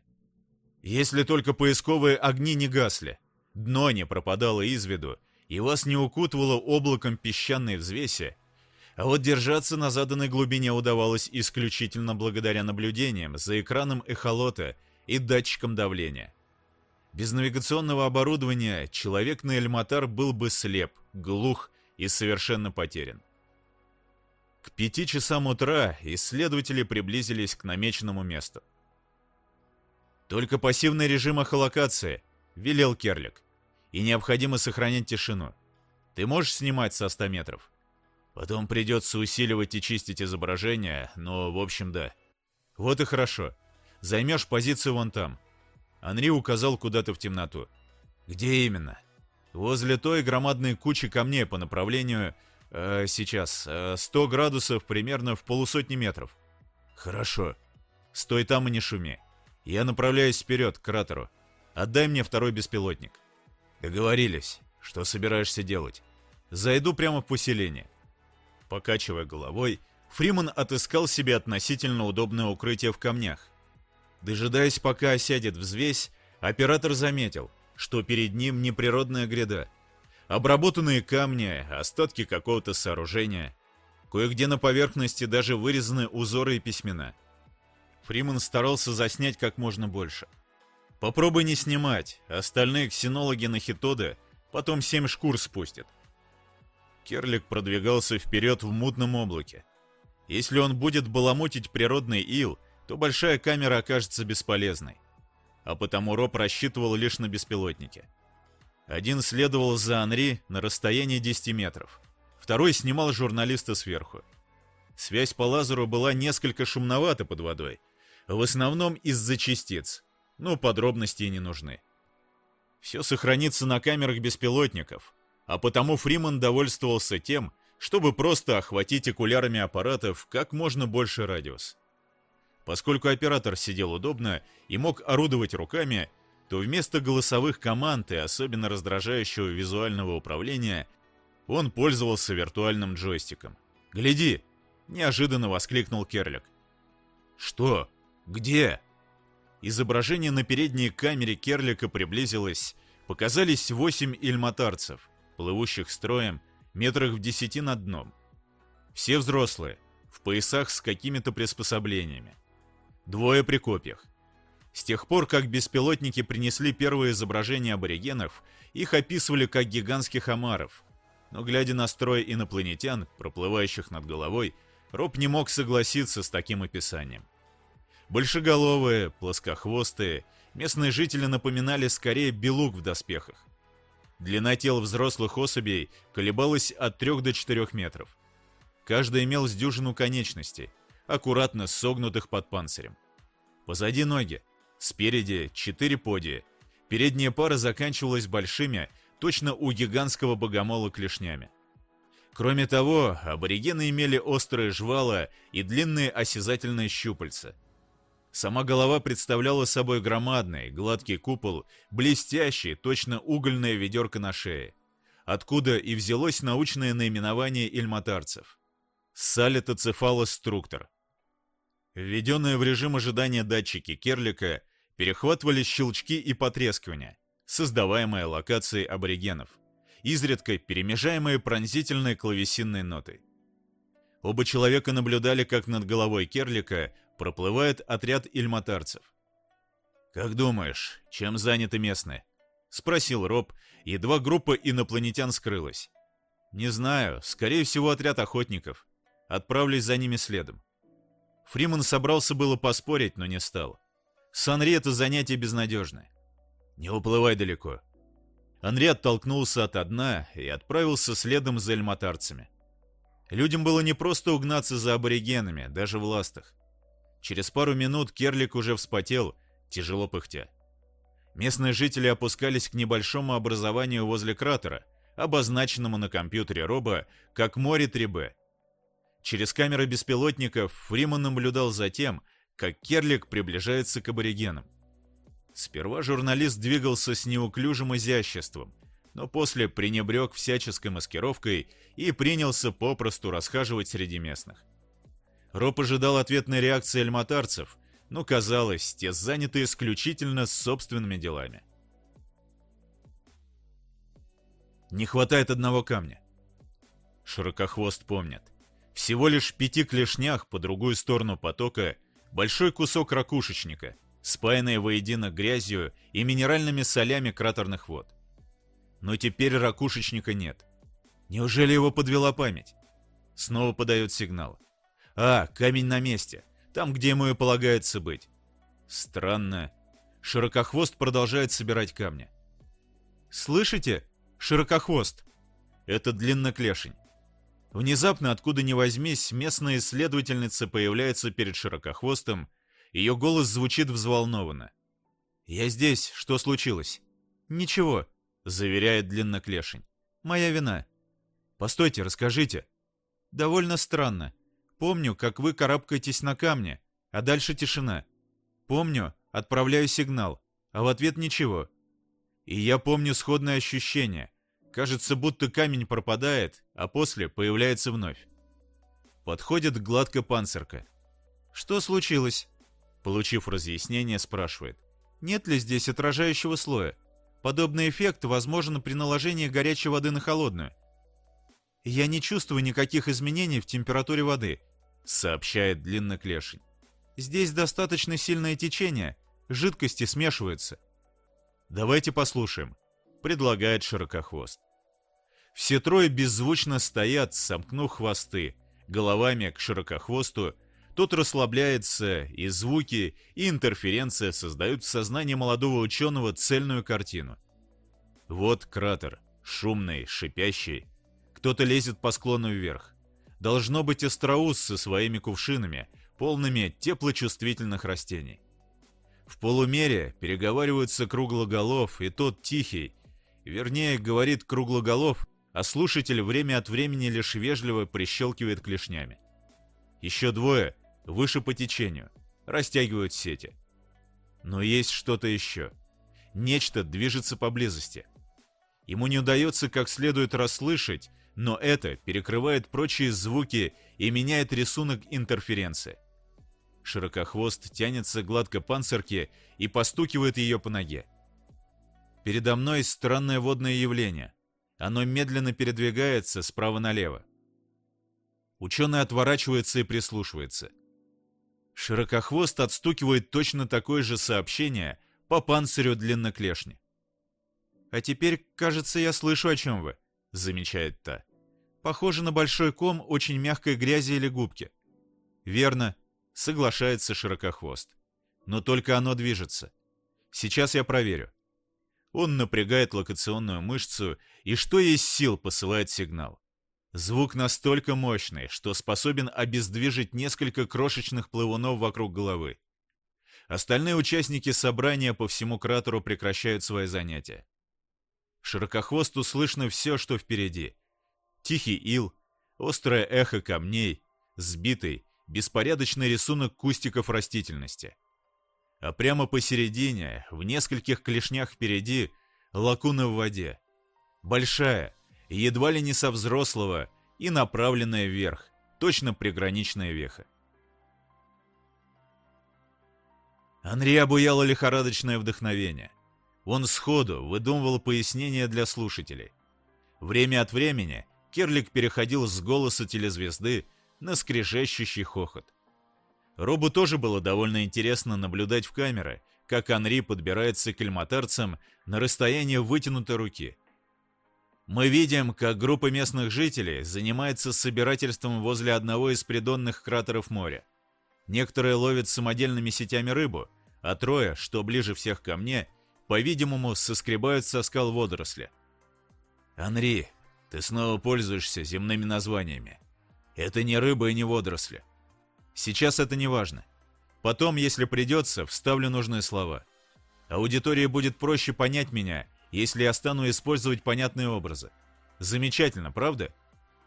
Если только поисковые огни не гасли, дно не пропадало из виду, и вас не укутывало облаком песчаной взвеси, а вот держаться на заданной глубине удавалось исключительно благодаря наблюдениям за экраном эхолота и датчиком давления. Без навигационного оборудования человек на Эльматар был бы слеп, глух и совершенно потерян. К пяти часам утра исследователи приблизились к намеченному месту. «Только пассивный режим эхолокации», — велел Керлик. «И необходимо сохранять тишину. Ты можешь снимать со 100 метров?» «Потом придется усиливать и чистить изображение, но, в общем, да». «Вот и хорошо. Займешь позицию вон там». Анри указал куда-то в темноту. «Где именно?» «Возле той громадной кучи камней по направлению...» э, «Сейчас. Э, 100 градусов примерно в полусотни метров». «Хорошо. Стой там и не шуми. Я направляюсь вперед, к кратеру. Отдай мне второй беспилотник. Договорились. Что собираешься делать? Зайду прямо в поселение. Покачивая головой, Фриман отыскал себе относительно удобное укрытие в камнях. Дожидаясь, пока осядет взвесь, оператор заметил, что перед ним неприродная гряда. Обработанные камни, остатки какого-то сооружения. Кое-где на поверхности даже вырезаны узоры и письмена. Фриман старался заснять как можно больше. Попробуй не снимать, остальные ксенологи на Хитоде потом семь шкур спустят. Керлик продвигался вперед в мутном облаке. Если он будет баламутить природный ил, то большая камера окажется бесполезной. А потому Роб рассчитывал лишь на беспилотнике. Один следовал за Анри на расстоянии 10 метров. Второй снимал журналиста сверху. Связь по лазеру была несколько шумновата под водой, в основном из-за частиц, но подробности не нужны. Все сохранится на камерах беспилотников, а потому Фриман довольствовался тем, чтобы просто охватить окулярами аппаратов как можно больше радиус. Поскольку оператор сидел удобно и мог орудовать руками, то вместо голосовых команд и особенно раздражающего визуального управления он пользовался виртуальным джойстиком. «Гляди!» — неожиданно воскликнул Керлик. «Что?» «Где?» Изображение на передней камере Керлика приблизилось. Показались восемь ильматарцев, плывущих строем, метрах в десяти над дном. Все взрослые, в поясах с какими-то приспособлениями. Двое при копьях. С тех пор, как беспилотники принесли первые изображения аборигенов, их описывали как гигантских омаров. Но глядя на строй инопланетян, проплывающих над головой, Роб не мог согласиться с таким описанием. Большеголовые, плоскохвостые, местные жители напоминали скорее белук в доспехах. Длина тел взрослых особей колебалась от 3 до 4 метров. Каждый имел с дюжину конечностей, аккуратно согнутых под панцирем. Позади ноги, спереди четыре подия. Передняя пара заканчивалась большими, точно у гигантского богомола клешнями. Кроме того, аборигены имели острые жвала и длинные осязательные щупальца – Сама голова представляла собой громадный, гладкий купол, блестящий, точно угольная ведерко на шее, откуда и взялось научное наименование ильматарцев. Салитоцефалоструктор. Введенные в режим ожидания датчики Керлика перехватывали щелчки и потрескивания, создаваемые локацией аборигенов, изредка перемежаемые пронзительной клавесинной нотой. Оба человека наблюдали, как над головой Керлика проплывает отряд ильматарцев. «Как думаешь, чем заняты местные?» — спросил Роб, едва группа инопланетян скрылась. «Не знаю, скорее всего, отряд охотников. Отправлюсь за ними следом». Фриман собрался было поспорить, но не стал. С это занятие безнадежное. «Не уплывай далеко». Анри оттолкнулся от дна и отправился следом за эльматарцами. Людям было не просто угнаться за аборигенами, даже в ластах. Через пару минут Керлик уже вспотел, тяжело пыхтя. Местные жители опускались к небольшому образованию возле кратера, обозначенному на компьютере Роба как море 3Б. Через камеры беспилотников Фриман наблюдал за тем, как Керлик приближается к аборигенам. Сперва журналист двигался с неуклюжим изяществом, но после пренебрег всяческой маскировкой и принялся попросту расхаживать среди местных. Роб ожидал ответной реакции альматарцев, но казалось, те заняты исключительно собственными делами. Не хватает одного камня. Широкохвост помнит. Всего лишь в пяти клешнях по другую сторону потока большой кусок ракушечника, спаянный воедино грязью и минеральными солями кратерных вод. Но теперь ракушечника нет. Неужели его подвела память? Снова подает сигнал. А, камень на месте. Там, где ему и полагается быть. Странно. Широкохвост продолжает собирать камни. «Слышите? Широкохвост!» Это длинноклешень. Внезапно, откуда ни возьмись, местная исследовательница появляется перед Широкохвостом. Ее голос звучит взволнованно. «Я здесь. Что случилось?» «Ничего», — заверяет длинноклешень. «Моя вина». «Постойте, расскажите». «Довольно странно. Помню, как вы карабкаетесь на камне, а дальше тишина. Помню, отправляю сигнал, а в ответ ничего. И я помню сходное ощущение. Кажется, будто камень пропадает, а после появляется вновь. Подходит гладко панцирка. «Что случилось?» Получив разъяснение, спрашивает. «Нет ли здесь отражающего слоя? Подобный эффект возможен при наложении горячей воды на холодную. «Я не чувствую никаких изменений в температуре воды», — сообщает длинноклешень. «Здесь достаточно сильное течение, жидкости смешиваются». «Давайте послушаем», — предлагает широкохвост. Все трое беззвучно стоят, сомкнув хвосты, головами к широкохвосту, тот расслабляется, и звуки, и интерференция создают в сознании молодого ученого цельную картину. Вот кратер, шумный, шипящий, кто-то лезет по склону вверх. Должно быть остроус со своими кувшинами, полными теплочувствительных растений. В полумере переговариваются круглоголов и тот тихий, вернее, говорит круглоголов, а слушатель время от времени лишь вежливо прищелкивает клешнями. Еще двое, выше по течению, растягивают сети. Но есть что-то еще. Нечто движется поблизости. Ему не удается как следует расслышать, но это перекрывает прочие звуки и меняет рисунок интерференции. Широкохвост тянется гладко панцирки и постукивает ее по ноге. Передо мной странное водное явление. Оно медленно передвигается справа налево. Ученый отворачивается и прислушивается. Широкохвост отстукивает точно такое же сообщение по панцирю длинноклешни. «А теперь, кажется, я слышу, о чем вы», замечает та. Похоже на большой ком очень мягкой грязи или губки. Верно, соглашается широкохвост. Но только оно движется. Сейчас я проверю. Он напрягает локационную мышцу и что есть сил посылает сигнал. Звук настолько мощный, что способен обездвижить несколько крошечных плавунов вокруг головы. Остальные участники собрания по всему кратеру прекращают свои занятия. Широкохвосту слышно все, что впереди. Тихий ил, острое эхо камней, сбитый, беспорядочный рисунок кустиков растительности. А прямо посередине, в нескольких клешнях впереди, лакуна в воде. Большая, едва ли не со взрослого, и направленная вверх, точно приграничная веха. Анри обуяло лихорадочное вдохновение. Он сходу выдумывал пояснения для слушателей. Время от времени Керлик переходил с голоса телезвезды на скрежещущий хохот. Робу тоже было довольно интересно наблюдать в камеры, как Анри подбирается к эльматарцам на расстояние вытянутой руки. Мы видим, как группа местных жителей занимается собирательством возле одного из придонных кратеров моря. Некоторые ловят самодельными сетями рыбу, а трое, что ближе всех ко мне, по-видимому, соскребают со скал водоросли. «Анри, ты снова пользуешься земными названиями. Это не рыба и не водоросли. Сейчас это не важно. Потом, если придется, вставлю нужные слова. Аудитории будет проще понять меня, если я стану использовать понятные образы. Замечательно, правда?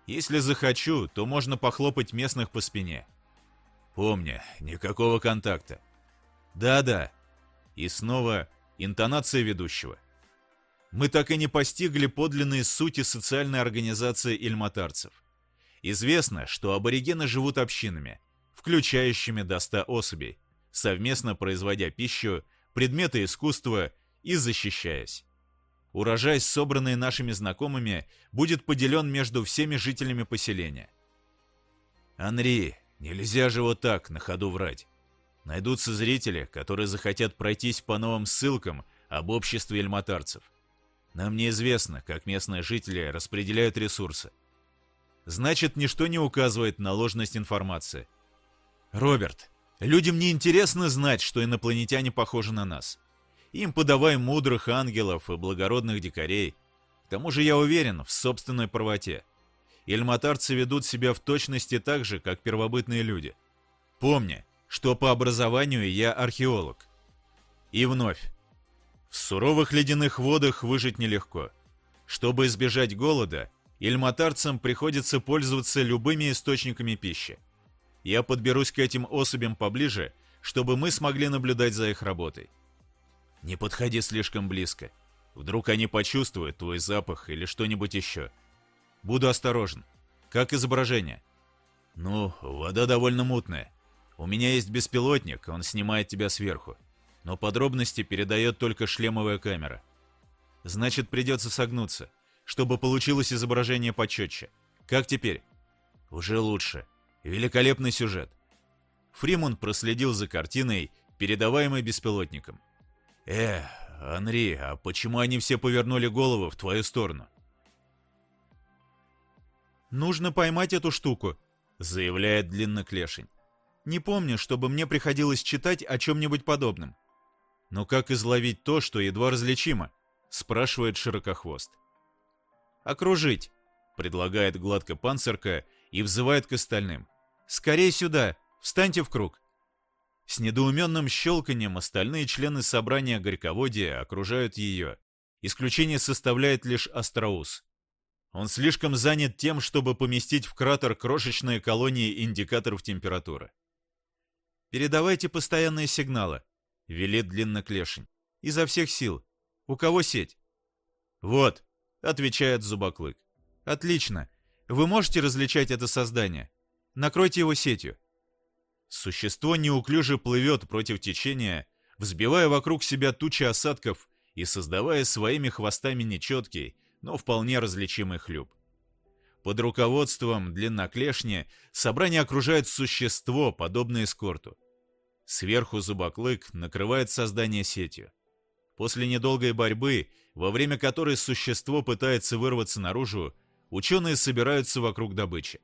Если захочу, то можно похлопать местных по спине. Помни, никакого контакта. Да-да. И снова Интонация ведущего. мы так и не постигли подлинные сути социальной организации ильматарцев. Известно, что аборигены живут общинами, включающими до 100 особей, совместно производя пищу, предметы искусства и защищаясь. Урожай, собранный нашими знакомыми, будет поделен между всеми жителями поселения. Анри, нельзя же вот так на ходу врать. Найдутся зрители, которые захотят пройтись по новым ссылкам об обществе эльматарцев. Нам неизвестно, как местные жители распределяют ресурсы. Значит, ничто не указывает на ложность информации. Роберт, людям не интересно знать, что инопланетяне похожи на нас. Им подавай мудрых ангелов и благородных дикарей. К тому же я уверен в собственной правоте. Эльматарцы ведут себя в точности так же, как первобытные люди. Помни, что по образованию я археолог. И вновь, в суровых ледяных водах выжить нелегко. Чтобы избежать голода, ильматарцам приходится пользоваться любыми источниками пищи. Я подберусь к этим особям поближе, чтобы мы смогли наблюдать за их работой. Не подходи слишком близко. Вдруг они почувствуют твой запах или что-нибудь еще. Буду осторожен. Как изображение? Ну, вода довольно мутная. У меня есть беспилотник, он снимает тебя сверху но подробности передает только шлемовая камера. Значит, придется согнуться, чтобы получилось изображение почетче. Как теперь? Уже лучше. Великолепный сюжет. Фримон проследил за картиной, передаваемой беспилотником. «Э, Анри, а почему они все повернули голову в твою сторону?» «Нужно поймать эту штуку», — заявляет длинноклешень. «Не помню, чтобы мне приходилось читать о чем-нибудь подобном. «Но как изловить то, что едва различимо?» — спрашивает широкохвост. «Окружить», — предлагает гладкопанцирка и взывает к остальным. «Скорей сюда! Встаньте в круг!» С недоуменным щелканием остальные члены собрания горьководия окружают ее. Исключение составляет лишь Астроус. Он слишком занят тем, чтобы поместить в кратер крошечные колонии индикаторов температуры. «Передавайте постоянные сигналы», — велит длинноклешень. «Изо всех сил. У кого сеть?» «Вот», — отвечает Зубоклык. «Отлично. Вы можете различать это создание? Накройте его сетью». Существо неуклюже плывет против течения, взбивая вокруг себя тучи осадков и создавая своими хвостами нечеткий, но вполне различимый хлюп. Под руководством длинноклешни собрание окружает существо, подобное эскорту. Сверху зубоклык накрывает создание сетью. После недолгой борьбы, во время которой существо пытается вырваться наружу, ученые собираются вокруг добычи.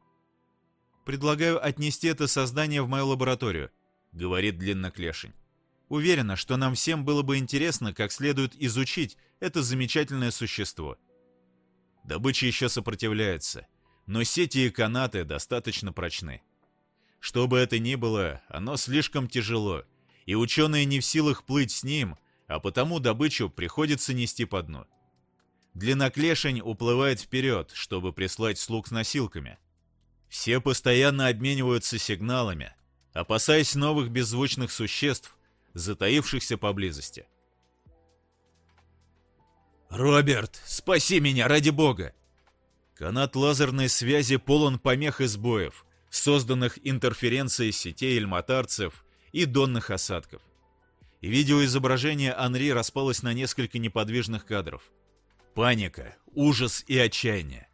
«Предлагаю отнести это создание в мою лабораторию», — говорит длинноклешень. «Уверена, что нам всем было бы интересно как следует изучить это замечательное существо». Добыча еще сопротивляется, но сети и канаты достаточно прочны. Что бы это ни было, оно слишком тяжело, и ученые не в силах плыть с ним, а потому добычу приходится нести по дну. Длинноклешень уплывает вперед, чтобы прислать слуг с носилками. Все постоянно обмениваются сигналами, опасаясь новых беззвучных существ, затаившихся поблизости. «Роберт, спаси меня, ради бога!» Канат лазерной связи полон помех и сбоев, созданных интерференцией сетей эльматарцев и донных осадков. И видеоизображение Анри распалось на несколько неподвижных кадров. Паника, ужас и отчаяние.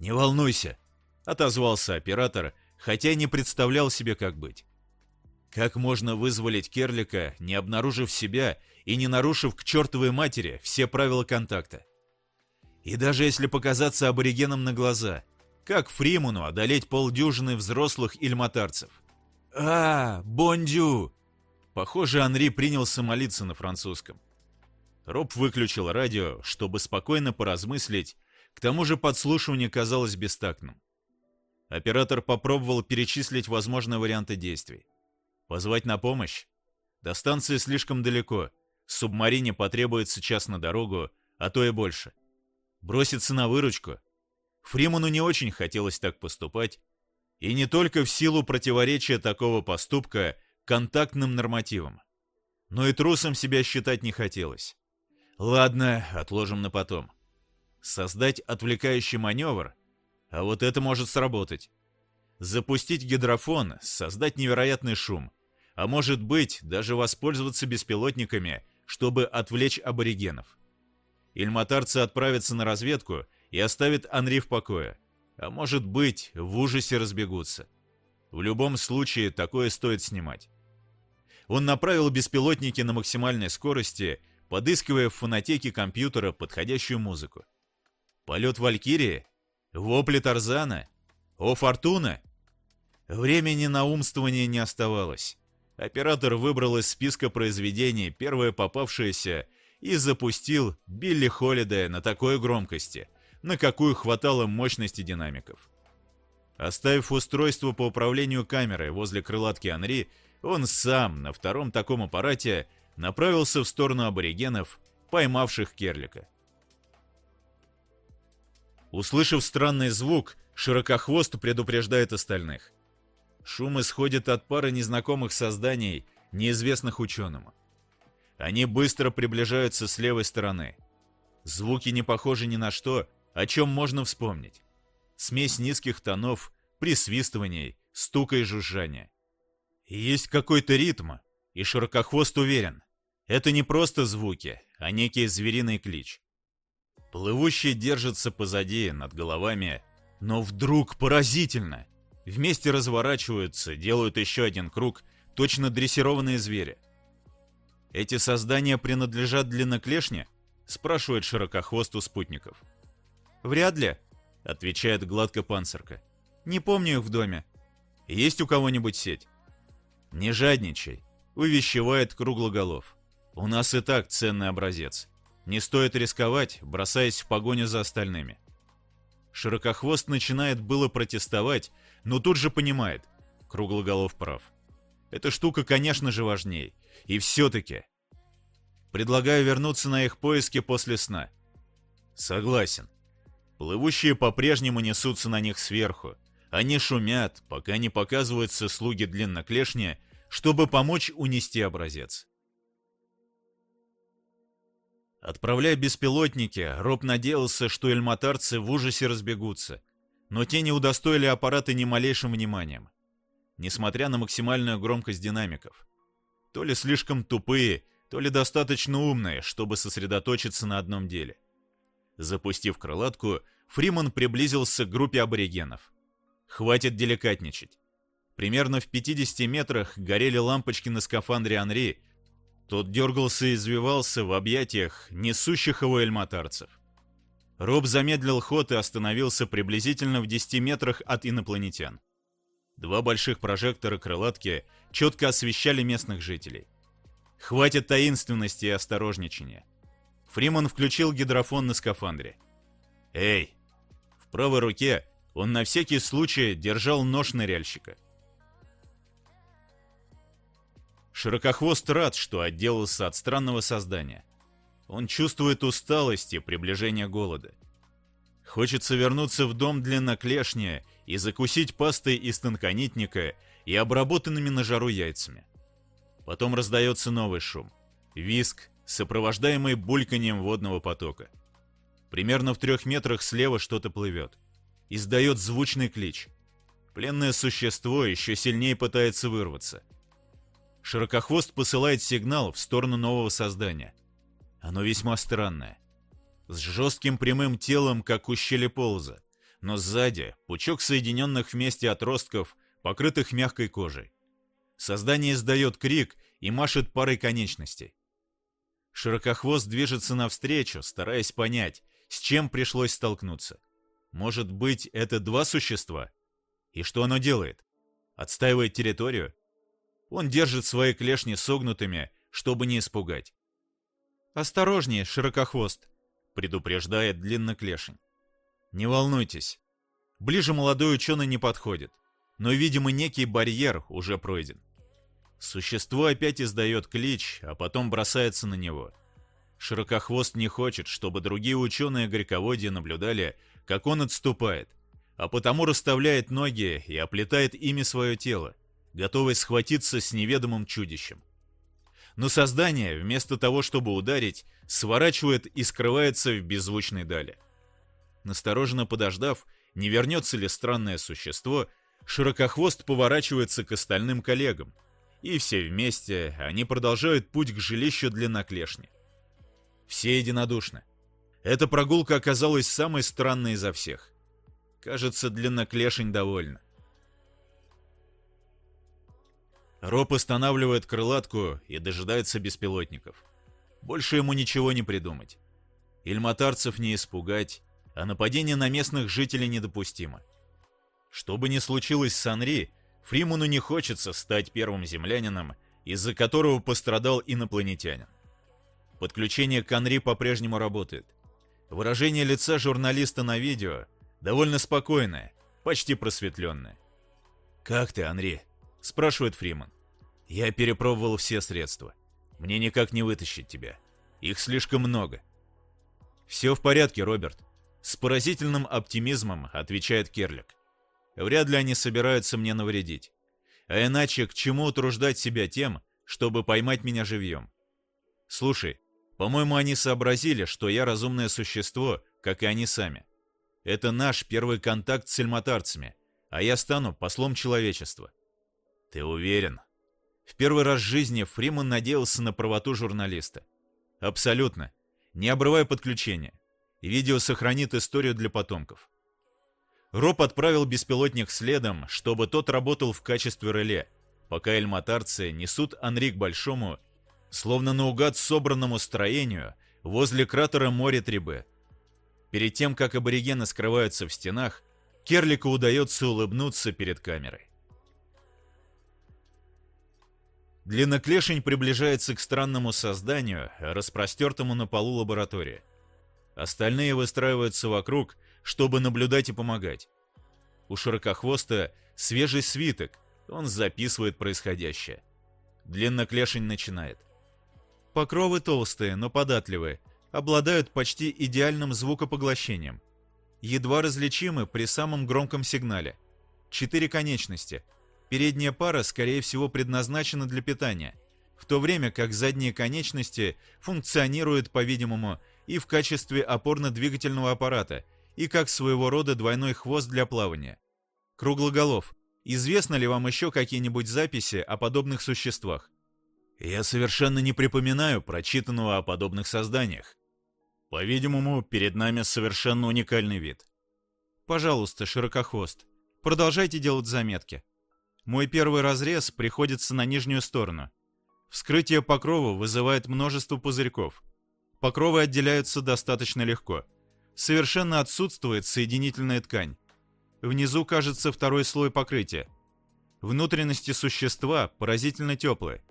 «Не волнуйся», — отозвался оператор, хотя не представлял себе, как быть. Как можно вызволить Керлика, не обнаружив себя и не нарушив к чертовой матери все правила контакта? И даже если показаться аборигеном на глаза, как Фриману одолеть полдюжины взрослых ильматарцев? А, бондю! Похоже, Анри принялся молиться на французском. Роб выключил радио, чтобы спокойно поразмыслить, к тому же подслушивание казалось бестактным. Оператор попробовал перечислить возможные варианты действий. Позвать на помощь? До станции слишком далеко. Субмарине потребуется час на дорогу, а то и больше. Броситься на выручку? Фриману не очень хотелось так поступать, и не только в силу противоречия такого поступка контактным нормативам. Но и трусом себя считать не хотелось. Ладно, отложим на потом. Создать отвлекающий маневр? А вот это может сработать. Запустить гидрофон, создать невероятный шум. А может быть, даже воспользоваться беспилотниками, чтобы отвлечь аборигенов. Ильматарцы отправятся на разведку и оставят Анри в покое. А может быть, в ужасе разбегутся. В любом случае, такое стоит снимать. Он направил беспилотники на максимальной скорости, подыскивая в фонотеке компьютера подходящую музыку. Полет Валькирии? Вопли Тарзана? О, Фортуна? Времени на умствование не оставалось. Оператор выбрал из списка произведений первое попавшееся и запустил Билли Холидея на такой громкости, на какую хватало мощности динамиков. Оставив устройство по управлению камерой возле крылатки Анри, он сам на втором таком аппарате направился в сторону аборигенов, поймавших Керлика. Услышав странный звук, широкохвост предупреждает остальных. Шум исходит от пары незнакомых созданий, неизвестных ученому. Они быстро приближаются с левой стороны. Звуки не похожи ни на что, о чем можно вспомнить. Смесь низких тонов, присвистываний, стука и жужжания. Есть какой-то ритм, и широкохвост уверен. Это не просто звуки, а некий звериный клич. Плывущие держатся позади, над головами, но вдруг поразительно. Вместе разворачиваются, делают еще один круг, точно дрессированные звери. «Эти создания принадлежат длинноклешне?» — спрашивает широкохвост у спутников. «Вряд ли», — отвечает гладко панцирка. «Не помню их в доме. Есть у кого-нибудь сеть?» «Не жадничай», — увещевает круглоголов. «У нас и так ценный образец. Не стоит рисковать, бросаясь в погоню за остальными». Широкохвост начинает было протестовать, но тут же понимает. Круглоголов прав. Эта штука, конечно же, важней. И все-таки. Предлагаю вернуться на их поиски после сна. Согласен. Плывущие по-прежнему несутся на них сверху, они шумят, пока не показываются слуги длинноклешня, чтобы помочь унести образец. Отправляя беспилотники, Роб надеялся, что эльматарцы в ужасе разбегутся, но те не удостоили аппарата ни малейшим вниманием, несмотря на максимальную громкость динамиков. То ли слишком тупые, то ли достаточно умные, чтобы сосредоточиться на одном деле. Запустив крылатку, Фриман приблизился к группе аборигенов. Хватит деликатничать. Примерно в 50 метрах горели лампочки на скафандре Анри. Тот дергался и извивался в объятиях несущих его эльматарцев. Роб замедлил ход и остановился приблизительно в 10 метрах от инопланетян. Два больших прожектора крылатки четко освещали местных жителей. Хватит таинственности и осторожничания. Фриман включил гидрофон на скафандре. «Эй!» В правой руке он на всякий случай держал нож ныряльщика. Широкохвост рад, что отделался от странного создания. Он чувствует усталость и приближение голода. Хочется вернуться в дом длинноклешня и закусить пастой из тонконитника и обработанными на жару яйцами. Потом раздается новый шум. Виск, сопровождаемый бульканьем водного потока. Примерно в трех метрах слева что-то плывет издает звучный клич. Пленное существо еще сильнее пытается вырваться. Широкохвост посылает сигнал в сторону нового создания. Оно весьма странное. С жестким прямым телом, как у щелеполза, но сзади пучок соединенных вместе отростков, покрытых мягкой кожей. Создание издает крик и машет парой конечностей. Широкохвост движется навстречу, стараясь понять, с чем пришлось столкнуться. Может быть, это два существа? И что оно делает? Отстаивает территорию? Он держит свои клешни согнутыми, чтобы не испугать. «Осторожнее, широкохвост!» — предупреждает длинноклешень. «Не волнуйтесь. Ближе молодой ученый не подходит, но, видимо, некий барьер уже пройден. Существо опять издает клич, а потом бросается на него. Широкохвост не хочет, чтобы другие ученые горьководья наблюдали, как он отступает, а потому расставляет ноги и оплетает ими свое тело, готовый схватиться с неведомым чудищем. Но создание, вместо того, чтобы ударить, сворачивает и скрывается в беззвучной дали. Настороженно подождав, не вернется ли странное существо, Широкохвост поворачивается к остальным коллегам, и все вместе они продолжают путь к жилищу длинноклешни. Все единодушны. Эта прогулка оказалась самой странной изо всех. Кажется, длинноклешень довольна. Роб останавливает крылатку и дожидается беспилотников. Больше ему ничего не придумать. Ильматарцев не испугать, а нападение на местных жителей недопустимо. Что бы ни случилось с Анри, Фриману не хочется стать первым землянином, из-за которого пострадал инопланетянин. Подключение к Анри по-прежнему работает. Выражение лица журналиста на видео довольно спокойное, почти просветленное. «Как ты, Анри?» — спрашивает Фриман. «Я перепробовал все средства. Мне никак не вытащить тебя. Их слишком много». «Все в порядке, Роберт», — с поразительным оптимизмом отвечает Керлик. Вряд ли они собираются мне навредить. А иначе к чему утруждать себя тем, чтобы поймать меня живьем? Слушай, по-моему, они сообразили, что я разумное существо, как и они сами. Это наш первый контакт с эльматарцами, а я стану послом человечества. Ты уверен? В первый раз в жизни Фриман надеялся на правоту журналиста. Абсолютно. Не обрывай подключение. Видео сохранит историю для потомков. Роб отправил беспилотник следом, чтобы тот работал в качестве реле, пока эльматарцы несут Анри к большому, словно наугад собранному строению, возле кратера моря Трибе. Перед тем, как аборигены скрываются в стенах, Керлику удается улыбнуться перед камерой. Длинноклешень приближается к странному созданию, распростертому на полу лаборатории. Остальные выстраиваются вокруг, чтобы наблюдать и помогать. У широкохвоста свежий свиток, он записывает происходящее. Длинноклешень начинает. Покровы толстые, но податливые, обладают почти идеальным звукопоглощением. Едва различимы при самом громком сигнале. Четыре конечности. Передняя пара, скорее всего, предназначена для питания, в то время как задние конечности функционируют, по-видимому, и в качестве опорно-двигательного аппарата – и как своего рода двойной хвост для плавания. Круглоголов, известно ли вам еще какие-нибудь записи о подобных существах? Я совершенно не припоминаю прочитанного о подобных созданиях. По-видимому, перед нами совершенно уникальный вид. Пожалуйста, широкохвост, продолжайте делать заметки. Мой первый разрез приходится на нижнюю сторону. Вскрытие покрова вызывает множество пузырьков. Покровы отделяются достаточно легко – совершенно отсутствует соединительная ткань. Внизу кажется второй слой покрытия. Внутренности существа поразительно теплые.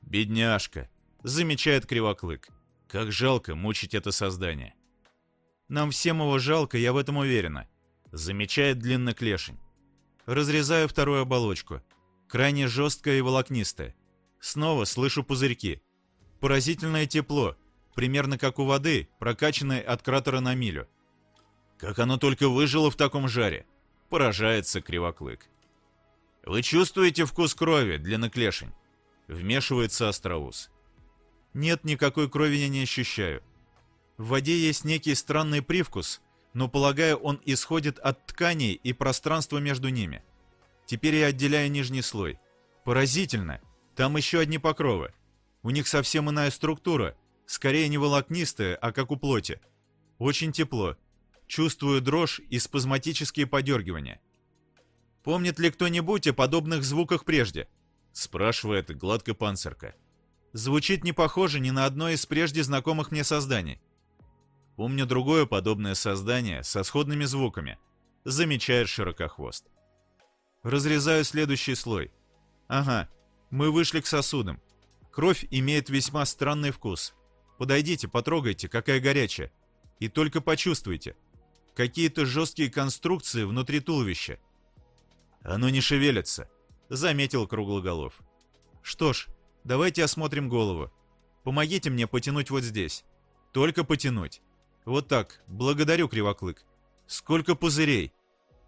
«Бедняжка», — замечает Кривоклык. «Как жалко мучить это создание». «Нам всем его жалко, я в этом уверена», — замечает Длинноклешень. Разрезаю вторую оболочку. Крайне жесткая и волокнистая. Снова слышу пузырьки. Поразительное тепло, примерно как у воды, прокачанной от кратера на милю. Как оно только выжило в таком жаре, поражается Кривоклык. Вы чувствуете вкус крови, длинноклешень? Вмешивается Остроус. Нет, никакой крови я не ощущаю. В воде есть некий странный привкус, но, полагаю, он исходит от тканей и пространства между ними. Теперь я отделяю нижний слой. Поразительно! Там еще одни покровы. У них совсем иная структура, Скорее не волокнистое, а как у плоти. Очень тепло. Чувствую дрожь и спазматические подергивания. «Помнит ли кто-нибудь о подобных звуках прежде?» спрашивает гладкопанцирка. Звучит не похоже ни на одно из прежде знакомых мне созданий. Помню другое подобное создание со сходными звуками, замечает широкохвост. Разрезаю следующий слой. Ага, мы вышли к сосудам. Кровь имеет весьма странный вкус. Подойдите, потрогайте, какая горячая. И только почувствуйте. Какие-то жесткие конструкции внутри туловища. Оно не шевелится, заметил Круглоголов. Что ж, давайте осмотрим голову. Помогите мне потянуть вот здесь. Только потянуть. Вот так, благодарю, Кривоклык. Сколько пузырей.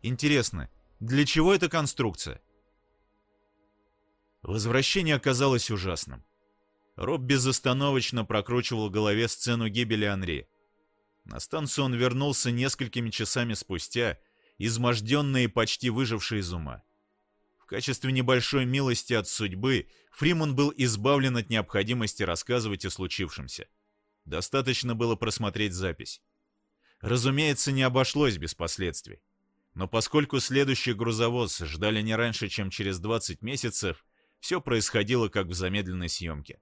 Интересно, для чего эта конструкция? Возвращение оказалось ужасным. Роб безостановочно прокручивал в голове сцену гибели Анри. На станцию он вернулся несколькими часами спустя, изможденный и почти выживший из ума. В качестве небольшой милости от судьбы Фриман был избавлен от необходимости рассказывать о случившемся. Достаточно было просмотреть запись. Разумеется, не обошлось без последствий. Но поскольку следующий грузовоз ждали не раньше, чем через 20 месяцев, все происходило как в замедленной съемке.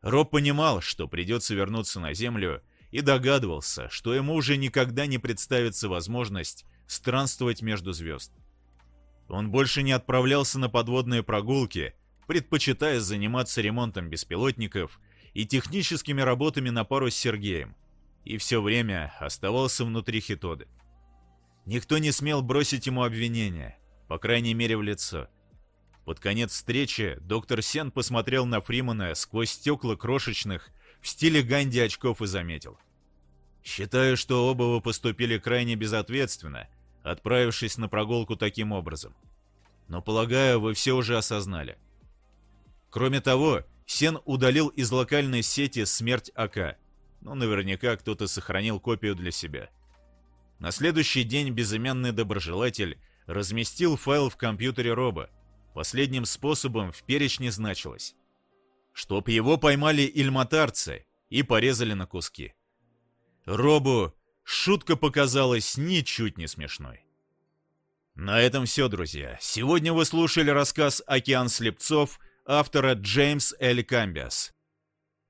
Роб понимал, что придется вернуться на Землю, и догадывался, что ему уже никогда не представится возможность странствовать между звезд. Он больше не отправлялся на подводные прогулки, предпочитая заниматься ремонтом беспилотников и техническими работами на пару с Сергеем, и все время оставался внутри Хитоды. Никто не смел бросить ему обвинения, по крайней мере в лицо. Под конец встречи доктор Сен посмотрел на Фримана сквозь стекла крошечных в стиле Ганди очков и заметил. «Считаю, что оба вы поступили крайне безответственно, отправившись на прогулку таким образом. Но, полагаю, вы все уже осознали. Кроме того, Сен удалил из локальной сети «Смерть АК», но наверняка кто-то сохранил копию для себя. На следующий день безымянный доброжелатель разместил файл в компьютере Роба. Последним способом в перечне значилось. Чтоб его поймали ильматарцы и порезали на куски. Робу шутка показалась ничуть не смешной. На этом все, друзья. Сегодня вы слушали рассказ «Океан слепцов» автора Джеймс Эль Камбиас.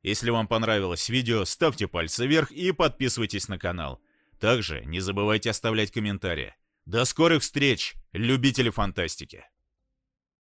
Если вам понравилось видео, ставьте пальцы вверх и подписывайтесь на канал. Также не забывайте оставлять комментарии. До скорых встреч, любители фантастики!